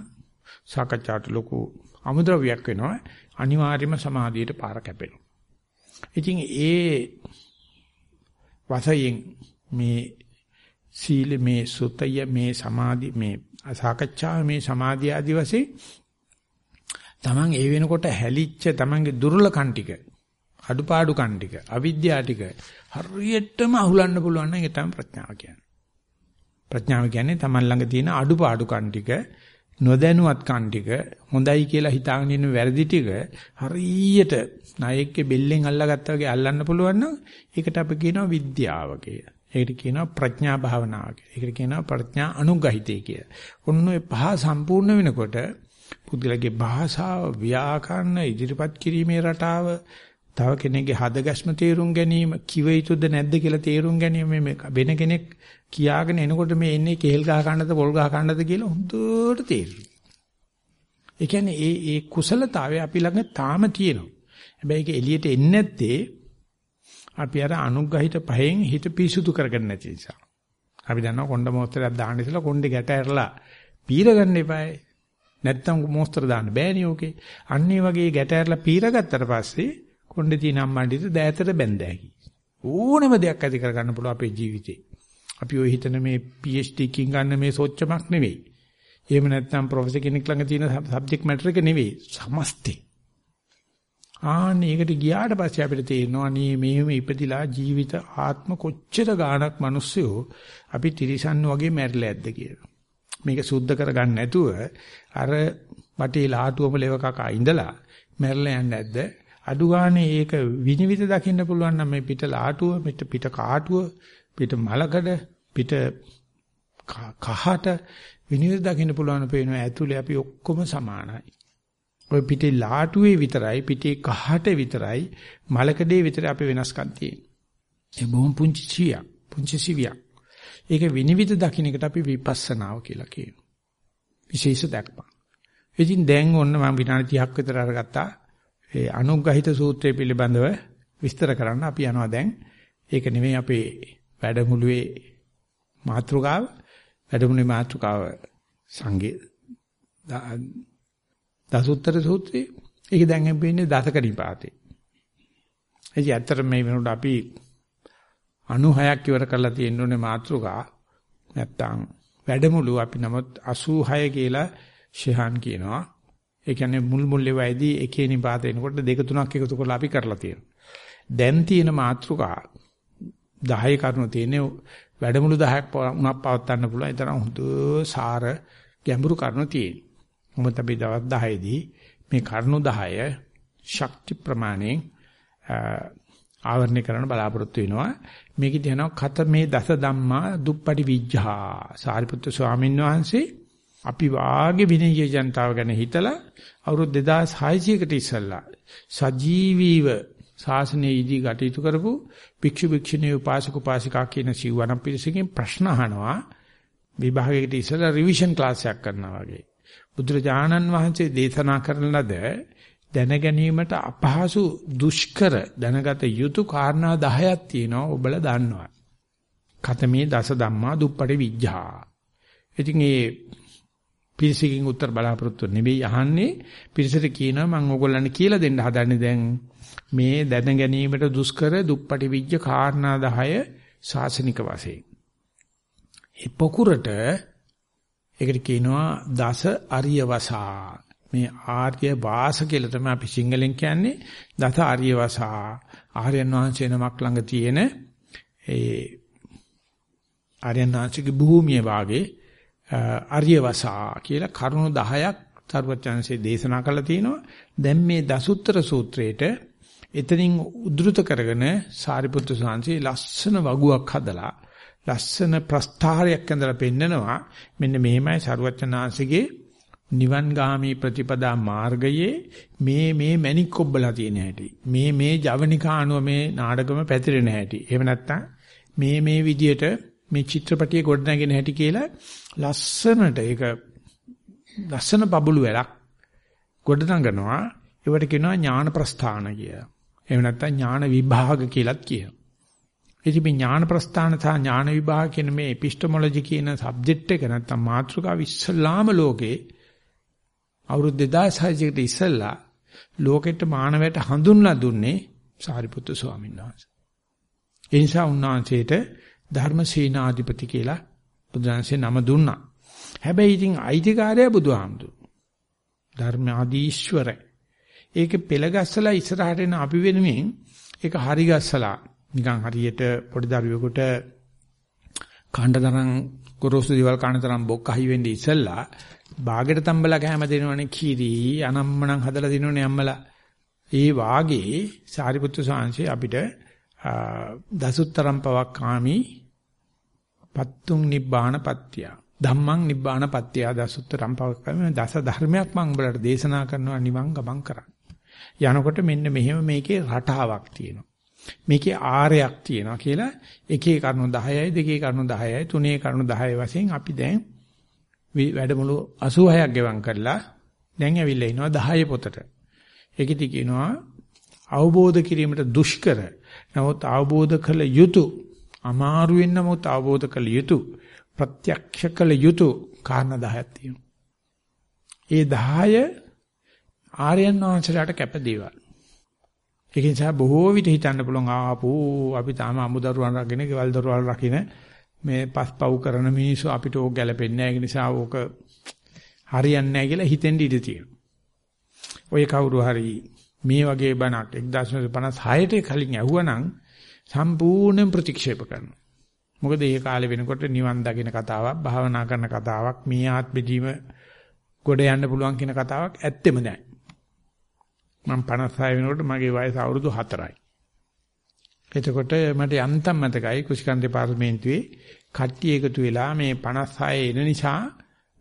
සාකච්ඡාට ලොකු අමුද්‍රව්‍යයක් වෙනවා. අනිවාර්යයෙන්ම සමාධියට පාර කැපෙනවා. ඉතින් ඒ වශයෙන් මේ සීල මේ සුතය මේ සමාධි මේ සාකච්ඡා මේ සමාධිය ආදි වශයෙන් තමන් ඒ වෙනකොට හැලිච්ච තමන්ගේ දුර්ලකම් ටික අඩුපාඩු කන් ටික අවිද්‍යාව ටික හරියටම අහුලන්න පුළුවන් නම් ඒක තමයි ප්‍රඥාව කියන්නේ. ප්‍රඥාව කියන්නේ Taman ළඟ තියෙන අඩුපාඩු කන් ටික නොදැනුවත් කන් ටික හොඳයි කියලා හිතාගෙන ඉන්න වැරදි ටික හරියට නායකගේ බෙල්ලෙන් අල්ලගත්තා වගේ අල්ලන්න පුළුවන් නම් ඒකට අපි කියනවා විද්‍යාව කියලා. ඒකට කියනවා ප්‍රඥා භාවනාව කියලා. ඒකට කියනවා ප්‍රඥා අනුගහිතය කියලා. ඔන්න ඔය පහ සම්පූර්ණ වෙනකොට පුද්ගලගේ භාෂාව, ව්‍යාකරණ, ඉදිරිපත් කිරීමේ රටාව, තව කෙනෙක්ගේ හදගස්ම තේරුම් ගැනීම කිව යුතුද නැද්ද කියලා තේරුම් ගැනීම මේ වෙන කෙනෙක් කියාගෙන එනකොට මේ එන්නේ කේල් ගහ ගන්නද පොල් ගහ ගන්නද කියලා හොඳට තේරෙනවා. ඒ කියන්නේ ඒ ඒ කුසලතාවය අපි ළඟ තාම තියෙනවා. හැබැයි ඒක එළියට එන්නේ නැත්තේ අපි අර අනුග්‍රහිත පහෙන් හිත පිසුදු කරගන්න නැති නිසා. අපි දන්නවා කොණ්ඩ මොස්තරයක් දාන්න ඉස්සලා කොණ්ඩේ ගැට ඇරලා පීර ගන්න එපායි. නැත්තම් මොස්තර දාන්න බෑනේ ඕකේ. අන්න ඒ වගේ ගැට ඇරලා පීර ගත්තට පස්සේ කොණ්ඩේ තියෙන අම්මන්ඩිට දෑතට බැඳ හැකි. ඕනම දෙයක් ඇති කරගන්න පුළුවන් අපේ ජීවිතේ. අපි ඔය හිතන මේ PhD කින් ගන්න මේ සොච්චමක් නෙවෙයි. එහෙම නැත්නම් ප්‍රොෆෙසර් කෙනෙක් ළඟ තියෙන සබ්ජෙක්ට් මැටර් එක නෙවෙයි. සමස්තේ. ආන්නේ ඒකට ගියාට පස්සේ අපිට තේරෙනවා නේ මෙහෙම ඉපදිලා ජීවිත ආත්ම කොච්චර ගාණක් මිනිස්සුયો අපි තිරිසන් වගේ මැරිලා ඇද්ද කියලා. මේක සුද්ධ කරගන්න නැතුව අර වටේ ලාටුවම ලෙව කකා ඉඳලා මැරිලා යන්නේ නැද්ද? අඩු ගානේ ඒක විනිවිද දකින්න පුළුවන් නම් මේ පිට ලාටුව පිට පිට කාටුව පිට මලකඩ පිට කහට විනිවිද දකින්න පුළුවන් පේනවා ඇතුලේ අපි ඔක්කොම සමානයි. ඔය පිටේ ලාටුවේ විතරයි පිටේ කහට විතරයි මලකඩේ විතරයි අපි වෙනස්කම් තියෙන්නේ. ඒ බොහොම පුංචි සිවියක්, පුංචි සිවියක්. ඒක විනිවිද දකින්න එකට අපි විපස්සනාව කියලා කියනවා. විශේෂ දැක්මක්. ඉතින් දැන් ඔන්න මම විනාඩි 30ක් විතර අරගත්තා. ඒ අනුග්‍රහිත සූත්‍රය පිළිබඳව විස්තර කරන්න අපි යනවා දැන්. ඒක නෙමෙයි අපේ වැඩමුළුවේ මාතෘකාව. වැඩමුළුවේ මාතෘකාව සංගේ දසුත්තර සූත්‍රය. ඒක දැන් හම්බෙන්නේ දසක නිපාතේ. එයි ඇත්තට මේ වෙනකොට අපි 96ක් ඉවර කරලා තියෙන්න ඕනේ මාතෘකා. නැත්තම් වැඩමුළු අපි නමුත් 86 කියලා ශිහාන් කියනවා. ඒ කියන්නේ මුල් මුල් ලෙවයිදී එකේ නිපාත එනකොට දෙක තුනක් එකතු කරලා අපි කරලා තියෙනවා. දැන් තියෙන මාතෘකා 10 කරුණු තියෙන්නේ වැඩමුළු 10ක් උනක් පවත්වන්න පුළුවන්. ඒ තරම් හොඳ සාර ගැඹුරු කරුණු තියෙනවා. මොකද අපි දවස් 10 දී මේ කරුණු 10 ශක්ති ප්‍රමාණයෙන් ආවරණය කරන්න බලාපොරොත්තු වෙනවා. මේකදී යනවා කත මේ දස ධම්මා දුප්පටි විජ්ජා. සාරිපුත්‍ර ස්වාමීන් වහන්සේ අපි වාගේ විනය ජනතාව ගැන හිතලා අවුරුදු 2600කට ඉස්සෙල්ලා සජීවීව ශාසනයේ ඉදී කටයුතු කරපු භික්ෂු භික්ෂුණී උපාසක උපාසිකා කියන සිව්වනම් පිරිසකින් ප්‍රශ්න අහනවා විභාගයකට ඉස්සෙල්ලා රිවිෂන් ක්ලාස් එකක් කරනවා වගේ. බුදුරජාණන් වහන්සේ දේශනා කරන ලද දැන ගැනීමට අපහසු දුෂ්කර දැනගත යුතු කාරණා 10ක් තියෙනවා ඔබලා දන්නවා. කතමේ දස ධම්මා දුප්පටි විඥා. ඉතින් මේ පිරිසකින් උත්තර බලාපොරොත්තු නෙවෙයි අහන්නේ. පිරිසට කියනවා මම ඕගොල්ලන්ට කියලා දෙන්න හදන්නේ. දැන් මේ දැන ගැනීමට දුෂ්කර දුප්පටි විඥ කාරණා 10 ශාසනික වශයෙන්. ඒ පොකුරට ඒකට කියනවා දස අරිය වසා මේ ආර්ය වාස කියලා තමයි අපි සිංහලෙන් කියන්නේ. දස ආර්ය වාසා ආර්යයන් වහන්සේ නමක් ළඟ තියෙන ඒ ආර්යයන් වහන්සේගේ භූමිය වාගේ ආර්ය වාසා කියලා කරුණු 10ක් තරුවචනසේ දේශනා කළා තියෙනවා. දැන් මේ දසුත්තර සූත්‍රයේට එතනින් උද්දෘත කරගෙන සාරිපුත්‍ර සාංශේ ලස්සන වගුවක් හදලා ලස්සන ප්‍රස්ථාරයක් ඇඳලා පෙන්නනවා. මෙන්න මෙහෙමයි සරුවචනාංශගේ නිවන්ගාමී ප්‍රතිපදා මාර්ගයේ මේ මේ මැණික් කොබ්බලා තියෙන හැටි. මේ මේ ජවනිකානුව මේ නාඩගම පැතිරෙන හැටි. එහෙම නැත්නම් මේ මේ විදියට මේ චිත්‍රපටියේ ගොඩනගෙන හැටි කියලා ලස්සනට ඒක ලස්සන බබළු වැලක් ගොඩනගනවා. ඒවට කියනවා ඥාන ප්‍රස්ථාන කියලා. එහෙම නැත්නම් ඥාන විභාග කියලාත් කියනවා. ඉතින් මේ ඥාන ප්‍රස්ථාන සහ ඥාන විභාග කියන මේ එපිස්ටමොලොජි කියන සබ්ජෙක්ට් එක නැත්නම් මාතෘකාව ඉස්සල්ලාම ලෝකේ අවුරුදු 2600කට ඉස්සෙල්ලා ලෝකෙට මානවයට හඳුන්ලා දුන්නේ සාරිපුත්තු ස්වාමීන් වහන්සේ. ඒ නිසා උන්වහන්සේට ධර්මසේනාධිපති කියලා බුදුන්සේ නම දුන්නා. හැබැයි ඉතින් අයිතිකාරය බුදුහාමුදුරු. ධර්මාදීශ්වර. ඒක පෙළගස්සලා ඉස්සරහට එන අපි වෙනුවෙන් ඒක හරි ගස්සලා නිකන් හරියට පොඩි දරුවෙකුට කාණ්ඩතරම් ගොරෝසු දේවල් කාණ්ඩතරම් බොක්ක හයි වෙන්නේ ඉස්සෙල්ලා බාගෙට තම්බලා කැම දෙනවනේ කීරි අනම්මනම් හදලා දෙනවනේ අම්මලා. ඒ වාගේ සාරිපුත්තු සාංශේ අපිට දසුත්තරම් පවක් කාමි පත්තුං නිබ්බාන පත්‍ය ධම්මං නිබ්බාන පත්‍ය දසුත්තරම් පවක් කාමි දස ධර්මයක් මම උඹලට දේශනා කරනවා නිවන් ගමන් කරන්න. යනකොට මෙන්න මෙහෙම මේකේ රටාවක් තියෙනවා. මේකේ ආරයක් තියෙනවා කියලා එකේ කරුණු 10යි දෙකේ කරුණු 10යි තුනේ කරුණු 10 වශයෙන් අපි දැන් වැඩමුළු 86ක් ගෙවම් කරලා දැන් ඇවිල්ලා ඉනවා 10 පොතට. ඒකෙදි කියනවා අවබෝධ කිරීමට දුෂ්කර. නමුත් අවබෝධ කළ යුතු අමාරුවෙන් නමුත් අවබෝධ කළ යුතු ප්‍රත්‍යක්ෂ කළ යුතු කාරණා 10ක් තියෙනවා. ඒ 10 ආර්යයන් වහන්සේලාට කැප දේවල්. ඒක නිසා බොහෝ විට හිතන්න පුළුවන් ආපෝ අපි තාම අමුදරුවන් රකින්න, ගෙවල් දරුවල් රකින්න මේ පස්පව් කරන මිනිස්සු අපිට ඕක ගැලපෙන්නේ නැහැ. ඒ නිසා ඕක හරියන්නේ නැහැ කියලා හිතෙන් ඉඳී තියෙනවා. ඔය කවුරු හරි මේ වගේ බණක් 1956ට කලින් ඇහුවනම් සම්පූර්ණයෙන් ප්‍රතික්ෂේප කරනවා. මොකද ඒ කාලේ වෙනකොට නිවන් දකින්න කතාවක්, භාවනා කරන කතාවක්, මේ ආත්මෙදීම ගොඩ යන්න පුළුවන් කියන කතාවක් ඇත්තෙම නැහැ. මම 56 වෙනකොට මගේ වයස අවුරුදු 4යි. එතකොට මට යන්තම් මතකයි කුෂිකන්දේ පාර්ලිමේන්තුවේ කට්ටිය එකතු වෙලා මේ 56 එන නිසා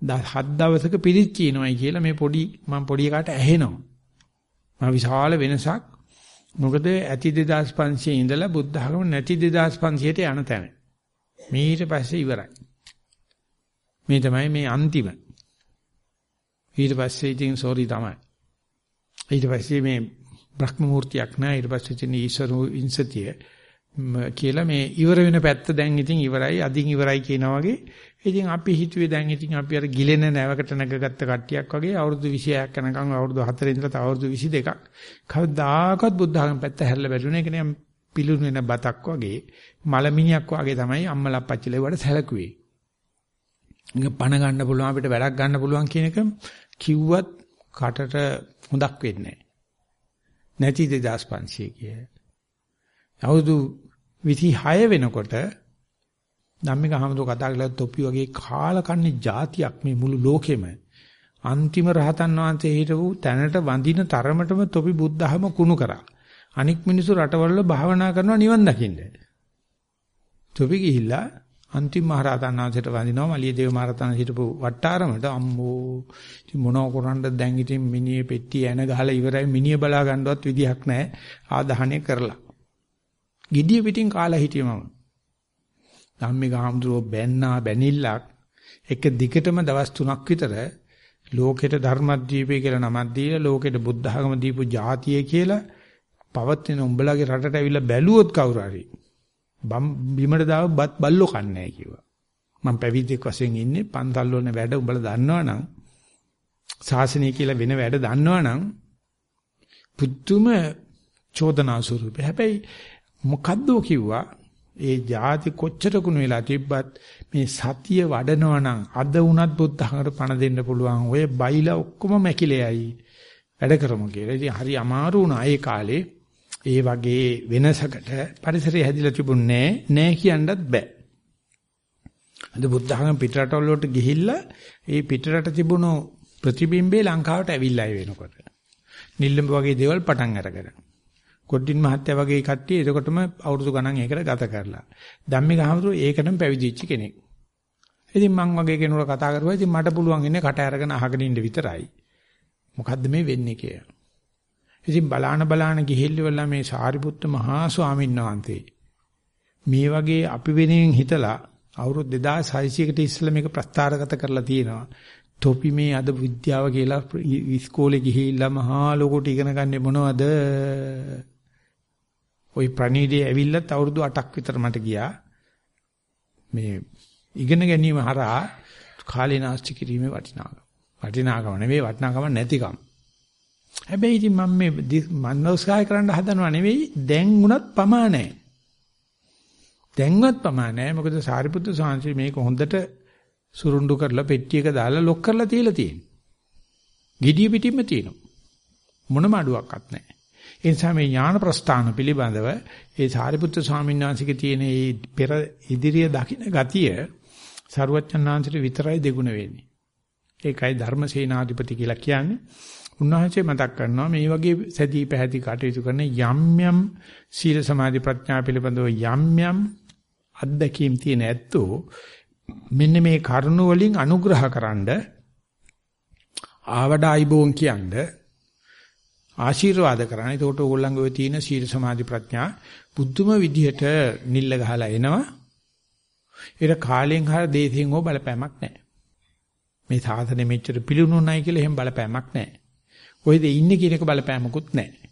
හත් දවසක පිළිත් කියනවායි කියලා මේ පොඩි මම පොඩි එකාට ඇහෙනවා. මම විශාල වෙනසක් මොකද ඇති 2500 ඉඳලා බුද්ධ ධර්ම නැති 2500ට යන තැන. ඊට පස්සේ ඉවරයි. මේ තමයි මේ අන්තිම. ඊට පස්සේ ඉතින් සෝරි තමයි. ඊට පස්සේ මේ බ්‍රහ්ම මූර්තියක් නෑ ඊට පස්සේ ඉතින් ඊශ්වර ඉන්සතිය කියලා මේ ඉවර වෙන පැත්ත දැන් ඉතින් ඉවරයි අදින් ඉවරයි කියනා වගේ ඉතින් අපි හිතුවේ දැන් ඉතින් අපි අර ගිලෙන නැවකට නැගගත්ත කට්ටියක් වගේ අවුරුදු 26ක් යනකම් අවුරුදු 4 ඉඳලා තව අවුරුදු 22ක් කවදාකවත් බුද්ධ ධර්ම පැත්ත හැරලා බැලුනේ ඒක නිකන් පිලුණු වෙන බතක් වගේ මලමිනියක් වගේ තමයි අම්මලා අප්පච්චිලා වඩ සැලකුවේ. ඒක පණ ගන්න පුළුවන් අපිට වැඩක් ගන්න පුළුවන් කියන එක කිව්වත් කටට හොඳක් වෙන්නේ නැහැ. නැති 2500 කිය. අවුරුදු 26 වෙනකොට ධම්මික අහමදෝ කතා කළා තොපි වගේ කාලකන්ණි જાතියක් මේ මුළු ලෝකෙම අන්තිම රහතන් වහන්සේ හිටපු තැනට වඳින තරමටම තොපි බුද්ධහම කුණු කරා. අනික් මිනිස්සු රටවල භාවනා කරනවා නිවන් දකින්න. තොපි ගිහිල්ලා අන්තිම මහරහතන් වහන්සේට වඳිනවා මලියදේව මහරහතන් හිටපු වට්ටාරමට අම්මෝ ඉතින් මොනව කරන්නද දැන් ඉතින් මිනිහේ පෙට්ටිය එන ගහලා ඉවරයි මිනිහ බලා ගන්නවත් විදිහක් නැහැ ආදාහනය කරලා. Gediya පිටින් කාලා හිටියමම ධම්මික හාමුදුරුවෝ බැන්නා බැනිල්ලක් එක දිගටම දවස් 3ක් විතර ලෝකෙට ධර්මද්වීපය කියලා නමක් දීලා ලෝකෙට බුද්ධ ආගම දීපු ජාතිය කියලා පවත්ින උඹලගේ රටට ඇවිල්ලා බැලුවොත් කවුරු හරි බිමට දාව බත් බල්ලෝ කන්නේ කිව්වා. මම පැවිදිෙක් වශයෙන් ඉන්නේ පන්සල් වල වැඩ උඹලා දන්නවනම් ශාසනය කියලා වෙන වැඩ දන්නවනම් පුදුම චෝදනා ස්වරූපේ. හැබැයි මොකද්ද කිව්වා ඒ જાති කොච්චර කුණු වෙලා තිබ්බත් මේ සතිය වඩනවා නම් අද වුණත් බුද්ධහකට පණ දෙන්න පුළුවන්. ඔය බයිලා ඔක්කොම මැකිලෙයි. වැඩ කරමු කියලා. ඉතින් හරි අමාරු වුණා ඒ කාලේ. ඒ වගේ වෙනසකට පරිසරය හැදිලා තිබුණේ නෑ කියන්නත් බෑ. අද බුද්ධහම පිටරටවල වලට ගිහිල්ලා ඒ පිටරට තිබුණු ප්‍රතිබිම්බේ ලංකාවට ඇවිල්ලා වෙනකොට. නිල්ලඹ වගේ දේවල් පටන් අරගෙන. කොඩ්ඩින් මහත්තයා වගේ කට්ටිය එතකොටම අවුරුදු ගණන් ඒකට ගත කරලා. ධම්මික හමුදුර ඒකටම පැවිදිච්ච කෙනෙක්. ඉතින් මං වගේ කෙනෙකුට කතා කරුවා ඉතින් මට පුළුවන් ඉන්නේ කට අරගෙන අහගෙන ඉන්න විතරයි. මොකද්ද මේ වෙන්නේ කියලා. ඉතින් බලාන බලාන ගිහිල්ලා මේ සාරිපුත්ත මහා ස්වාමීන් වහන්සේ මේ වගේ අපි වෙනුවෙන් හිතලා අවුරුදු 2600කට ඉස්සෙල්ලා මේක ප්‍රස්තාරගත කරලා තියෙනවා. තොපි මේ අද විද්‍යාව කියලා ඉස්කෝලේ ගිහිල්ලා මහා ලොකුට ඉගෙන ගන්නේ මොනවද? ওই ප්‍රණීතයේ ඇවිල්ලත් අවුරුදු 8ක් විතර මට ගියා. මේ ඉගෙන ගැනීම හරහා කාලේ නාස්ති කිරීමේ වටිනාකම. වටිනාකම නෙවෙයි වටිනාකම නැතිකම. හැබැයි ඉතින් මම මේ මනෝස්කාය කරන්න හදනව නෙවෙයි දැන් උනත් පමාණයි. දැන්වත් පමාණයි මොකද සාරිපුත්තු සාංශි මේක හොඳට සුරුණ්ඩු කරලා පෙට්ටියක දාලා ලොක් කරලා තියලා තියෙනවා. gediya pitimma තියෙනවා. මොනම අඩුවක්වත් නැහැ. ඒ නිසා මේ ඥාන ප්‍රස්ථාන පිළිබඳව ඒ සාරිපුත්‍ර ස්වාමීන් වහන්සේගේ තියෙන මේ පෙර ඉදිරිය දකින්න ගතිය සරුවච්චන්හන්සේට විතරයි දෙගුණ වෙන්නේ. ඒකයි ධර්මසේනාධිපති කියලා කියන්නේ. උන්වහන්සේ මතක් කරනවා මේ වගේ සැදී පැහැදී කටයුතු කරන යම් යම් සීල සමාධි ප්‍රඥා පිළිබඳව යම් යම් අත්දැකීම් තියෙන ඇත්තෝ මෙන්න මේ කරුණ වලින් අනුග්‍රහකරනද ආවඩායිබෝන් කියන්නේ ආශිර්වාද කරන්නේ. ඒකට ඕගොල්ලන්ගේ ඔය තියෙන සීල සමාධි ප්‍රඥා බුද්ධම විදියට නිල්ල ගහලා එනවා. ඒක කාලෙන් හර දේශයෙන් හෝ බලපෑමක් නැහැ. මේ සාධනෙ මෙච්චර පිළිණු නැහැ කියලා එහෙම බලපෑමක් නැහැ. කොහෙද ඉන්නේ කියන එක බලපෑමකුත් නැහැ.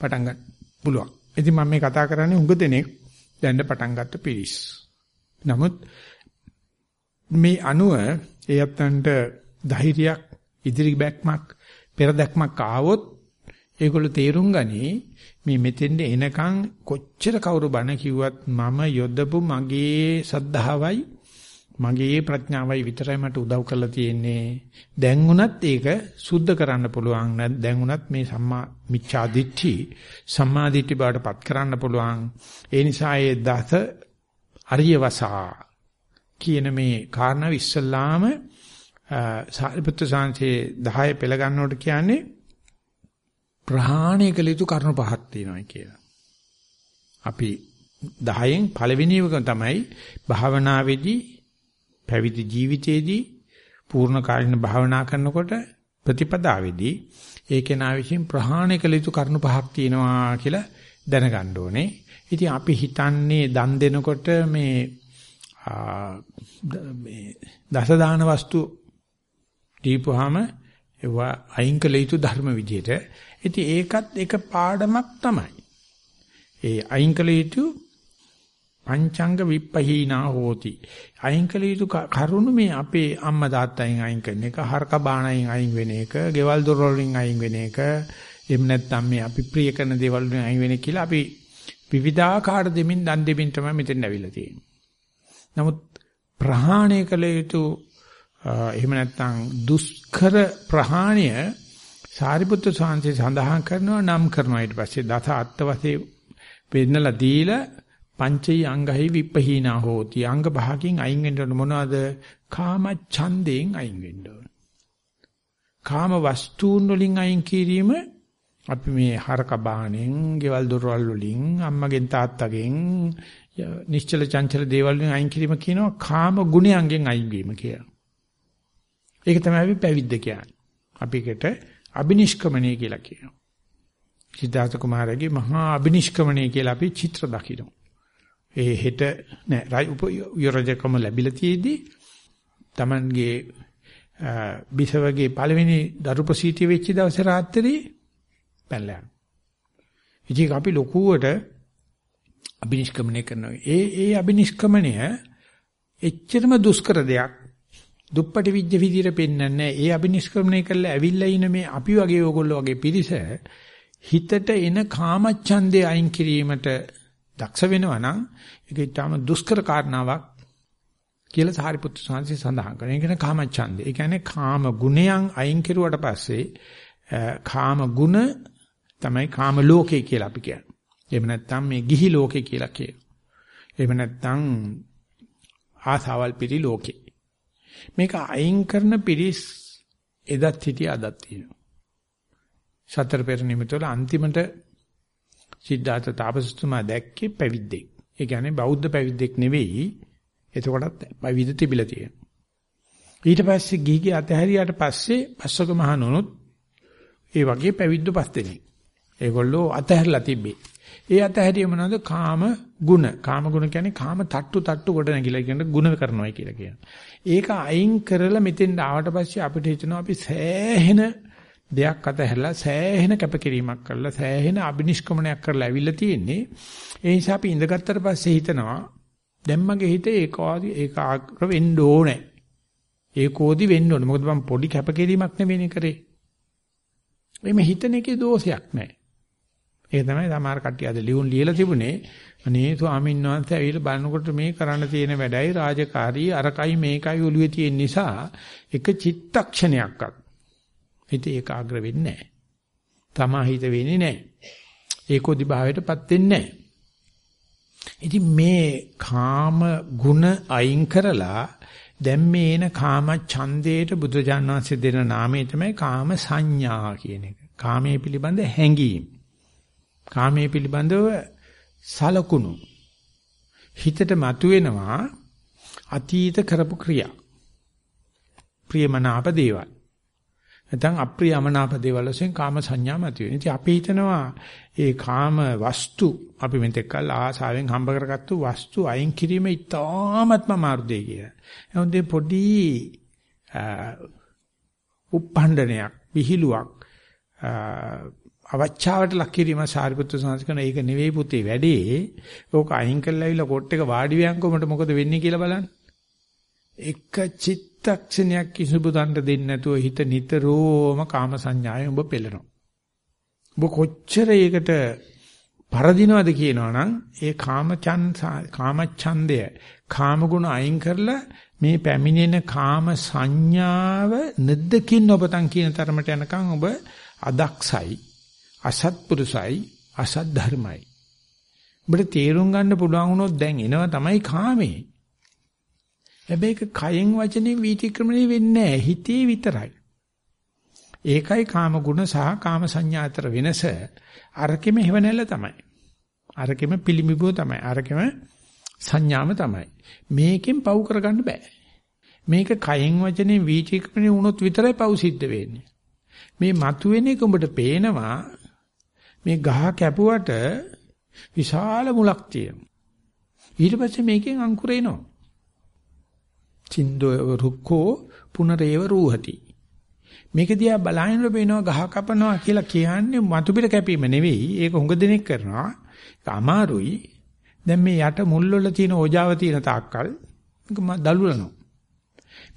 පටන් ගන්න පුළුවන්. ඉතින් මම මේ කතා කරන්නේ උඟ දෙනෙක් දැන් පටන් ගත්ත පිරිස්. නමුත් මේ අනුව ඒ අත්තන්ට ධෛර්යයක් ඉදිරි බැක්මක් පෙර දැක්මක් ආවොත් ඒගොල්ලෝ තේරුම් ගනි මේ මෙතෙන්ද එනකන් කොච්චර කවුරු බණ කිව්වත් මම යොදපු මගේ සද්ධාවයි මගේ ප්‍රඥාවයි විතරයි මට උදව් කරලා තියෙන්නේ. දැන් උනත් ඒක සුද්ධ කරන්න පුළුවන් දැන් උනත් මේ සම්මා මිච්ඡා දිට්ඨි සම්මා දිට්ඨි බාටපත් කරන්න පුළුවන්. ඒ නිසා ඒ දස අරියවසා කියන මේ කාරණා ඉස්සල්ලාම සාරිපුත්‍ර සාංශේ 10 පෙළ ගන්නකොට කියන්නේ ප්‍රහාණය කළ යුතු කරුණු පහක් තියෙනවා කියලා. අපි 10න් පළවෙනි එක තමයි භාවනාවේදී පැවිදි ජීවිතයේදී පූර්ණ කාලින භාවනා කරනකොට ප්‍රතිපදාවේදී ඒ කෙනා විසින් ප්‍රහාණය කළ යුතු කරුණු පහක් තියෙනවා කියලා දැනගන්න ඕනේ. ඉතින් අපි හිතන්නේ දන් දෙනකොට මේ මේ දස දාන වස්තු දීපුවාම ඒවා අයින් කළ යුතු ධර්ම විදියට. ඉතින් ඒකත් එක පාඩමක් තමයි. ඒ අයින් කළ යුතු පංචංග විප්පහීනා හෝති. අයින් කළ යුතු කරුණු මේ අපේ අම්මා තාත්තගෙන් අයින් කරන එක, හරක බාණයෙන් අයින් වෙන එක, ගෙවල් දොර වලින් අයින් වෙන එක, එහෙම නැත්නම් මේ අපි ප්‍රිය කරන දේවල් වලින් අයින් වෙන කියලා අපි විවිධාකාර දෙමින් දන් දෙමින් තමයි මෙතෙන් ඇවිල්ලා තියෙන්නේ. නමුත් ප්‍රහාණය කළ යුතු එහෙම නැත්නම් දුෂ්කර ප්‍රහාණය සාරිපුත්‍ර සාංශේ සඳහන් කරනවා නම් කරනවා ඊට පස්සේ දස අත්ත වශයෙන් වෙන්නලා දීලා පංචෛ අංගහි විප්පහීනා හෝති අංග භාගයෙන් අයින් වෙන්න මොනවද කාම ඡන්දයෙන් අයින් වෙන්න ඕන කාම වස්තුන් වලින් අයින් කිරීම අපි මේ හරක බාහනෙන් ගෙවල් දොරවල් වලින් අම්මගෙන් තාත්තගෙන් නිශ්චල චංචල දේවල් වලින් අයින් කිරීම කියනවා කාම ගුණයන්ගෙන් අයින් වීම කියලා. ඒක තමයි අපි පැවිද්ද කියන්නේ. අපි එකට අබිනිෂ්ක්‍මණය කියලා කියනවා. සිද්ධාර්ථ කුමාරගේ මහා අබිනිෂ්ක්‍මණය කියලා අපි චිත්‍ර දකිනවා. ඒ හෙට නෑ යොරජකම ලැබිලා තියේදී Tamanගේ බිසවගේ පළවෙනි දරු ප්‍රසීතිය වෙච්ච දවසේ රාත්‍රියේ පැනලා යනවා. ඉතින් අපි ලොකුවට අබිනිෂ්ක්‍මණය කරනවා. ඒ ඒ අබිනිෂ්ක්‍මණය එච්චරම දුෂ්කර දෙයක්. දුප්පටි විජ්ජ විදියට පෙන්වන්නේ ඒ අබිනිෂ්ක්‍මණය කරලා ඇවිල්ලා ඉන මේ අපි වගේ ඕගොල්ලෝ වගේ පිරිස හිතට එන කාමච්ඡන්දේ අයින් කිරීමට දක්ෂ වෙනවා නම් ඒක ඊටාම දුෂ්කර කාරණාවක් කියලා සාරිපුත්තු සාංශي සඳහන් කරනවා. ඒ කියන්නේ කාමච්ඡන්දේ. ඒ කියන්නේ කාම ගුණයන් අයින් කෙරුවට පස්සේ කාම ගුණ තමයි කාම ලෝකේ කියලා අපි කියන්නේ. එහෙම නැත්නම් මේ ගිහි ලෝකේ කියලා කියනවා. එහෙම නැත්නම් ආසාවල් පිරි ලෝකේ. මේක අයින් කරන පිරිස් එදත් හිටිය අදත් තියෙනවා. සතර පෙර නිමිතවල අන්තිමට සිද්ධාර්ථ තාපසතුමා දැක්කේ පැවිද්දෙක්. ඒ කියන්නේ බෞද්ධ පැවිද්දෙක් නෙවෙයි. එතකොටත් පැවිදි තිබිලා තියෙනවා. ඊට පස්සේ ගිහිගේ අතහැරියාට පස්සේ පස්සක මහණුනුත් ඒ වගේ පැවිද්දු පස් දෙනෙක්. ඒගොල්ලෝ අතහැරලා තිබ්බේ. ඒ අතහැරිය මොනවද? කාම ගුණ. කාම ගුණ කියන්නේ කාම තට්ටු තට්ටු කොට නැගිලා කියන ගුණ කරනවා කියලා කියනවා. ඒක අයින් කරලා මෙතෙන් ආවට පස්සේ අපිට හිතෙනවා අපි සෑහෙන දෙයක් අතහැරලා සෑහෙන කැපකිරීමක් කරලා සෑහෙන අබිනිෂ්ක්‍මණයක් කරලා ඇවිල්ලා තියෙන්නේ. ඒ නිසා අපි ඉඳගත්තට පස්සේ හිතනවා දැන් මගේ හිත ඒකාදී ඒකාග්‍ර වෙන්න ඕනේ. ඒකෝදි වෙන්න ඕනේ. මොකද මම පොඩි කැපකිරීමක් නෙවෙයි කරේ. එimhe හිතන එකේ දෝෂයක් නැහැ. ඒක තමයි සමහර කට්ටිය අද ලියුම් ලියලා තිබුණේ. අනේ ස්වාමීන් වහන්සේ ඇවිල්ලා බලනකොට මේ කරන්න තියෙන වැඩයි රාජකාරී අරකයි මේකයි ඔළුවේ තියෙන නිසා එක චිත්තක්ෂණයක්වත් හිත ඒකාග්‍ර වෙන්නේ නැහැ. තමාහිත වෙන්නේ නැහැ. ඒකෝදි භාවයටපත් වෙන්නේ නැහැ. ඉතින් මේ කාම ගුණ අයින් කරලා දැන් මේ එන කාම ඡන්දේට බුදුජාන විශ්වසේ දෙන නාමය තමයි කාම සංඥා කියන එක. කාමයේ පිළිබඳ හැඟීම්. කාමයේ පිළිබඳව සලකුණු. හිතට මතුවෙනවා අතීත කරපු ක්‍රියා. ප්‍රියමනාප දේවල්. නැත්නම් අප්‍රියමනාප දේවල් වශයෙන් කාම සංඥා මතුවෙන. ඉතින් අපි හිතනවා ඒ කාම වස්තු අපි මෙතෙක් කල් ආසාවෙන් හම්බ කරගත්තු වස්තු අයින් කිරීම ඉතාමත්ම මාර්ගය කියලා. එහෙනම් පොඩි උප්පණ්ඩනයක් විහිළුවක් අවචාවට ලක් කිරීම සාරිපුත්‍ර සංස්කරණ ඒක නෙවෙයි පුතේ වැඩේ. ඕක අයින් කරලා ඇවිල්ලා කොට් එක වාඩි වයන්කොමට මොකද වෙන්නේ කියලා බලන්න. එක චිත්තක්ෂණයක් කිසිබුදන්ට දෙන්නේ නැතුව හිත නිතරම කාම සංඥාවෙන් ඔබ පෙළෙනවා. ඔබ කොච්චර ඒකට පරදිනවද කියනවනම් ඒ කාමචන් කාමච්ඡන්දය කාමගුණ අයින් කරලා මේ පැමිණෙන කාම සංඥාව නැද්දකින් ඔබතන් කියන තරමට යනකම් ඔබ අදක්සයි අසත්පුරුසයි අසත් ධර්මයි. ඔබට තේරුම් ගන්න පුළුවන් වුණොත් දැන් එනවා තමයි කාමේ. හැබැයි ඒක කයෙන් වචනේ වීතික්‍රමණය වෙන්නේ නැහැ හිතේ විතරයි. ඒකයි කාම ගුණ සහ කාම සංඥා අතර වෙනස. අරකෙම හේව නැල්ල තමයි. අරකෙම පිළිමිබුව තමයි. අරකෙම සංඥාම තමයි. මේකෙන් පව් කරගන්න බෑ. මේක කයෙන් වචනේ වීචිකමනේ වුණොත් විතරයි පව් සිද්ධ වෙන්නේ. මේ මතුවෙන එක උඹට පේනවා මේ ගහ කැපුවට විශාල මුලක් තියෙනවා. ඊට පස්සේ මේකෙන් අංකුර එනවා. චින්දෝ රුක්කෝ පුනරේව රූහති. මේක දිහා බලහිනකොට පේනවා ගහ කපනවා කියලා කියන්නේ මතු පිට කැපීම නෙවෙයි. ඒක හුඟ දෙනෙක් කරනවා. ඒක අමාරුයි. දැන් මේ යට මුල් වල තියෙන ඕජාව තියෙන තාක්කල් මේක දලුලනවා.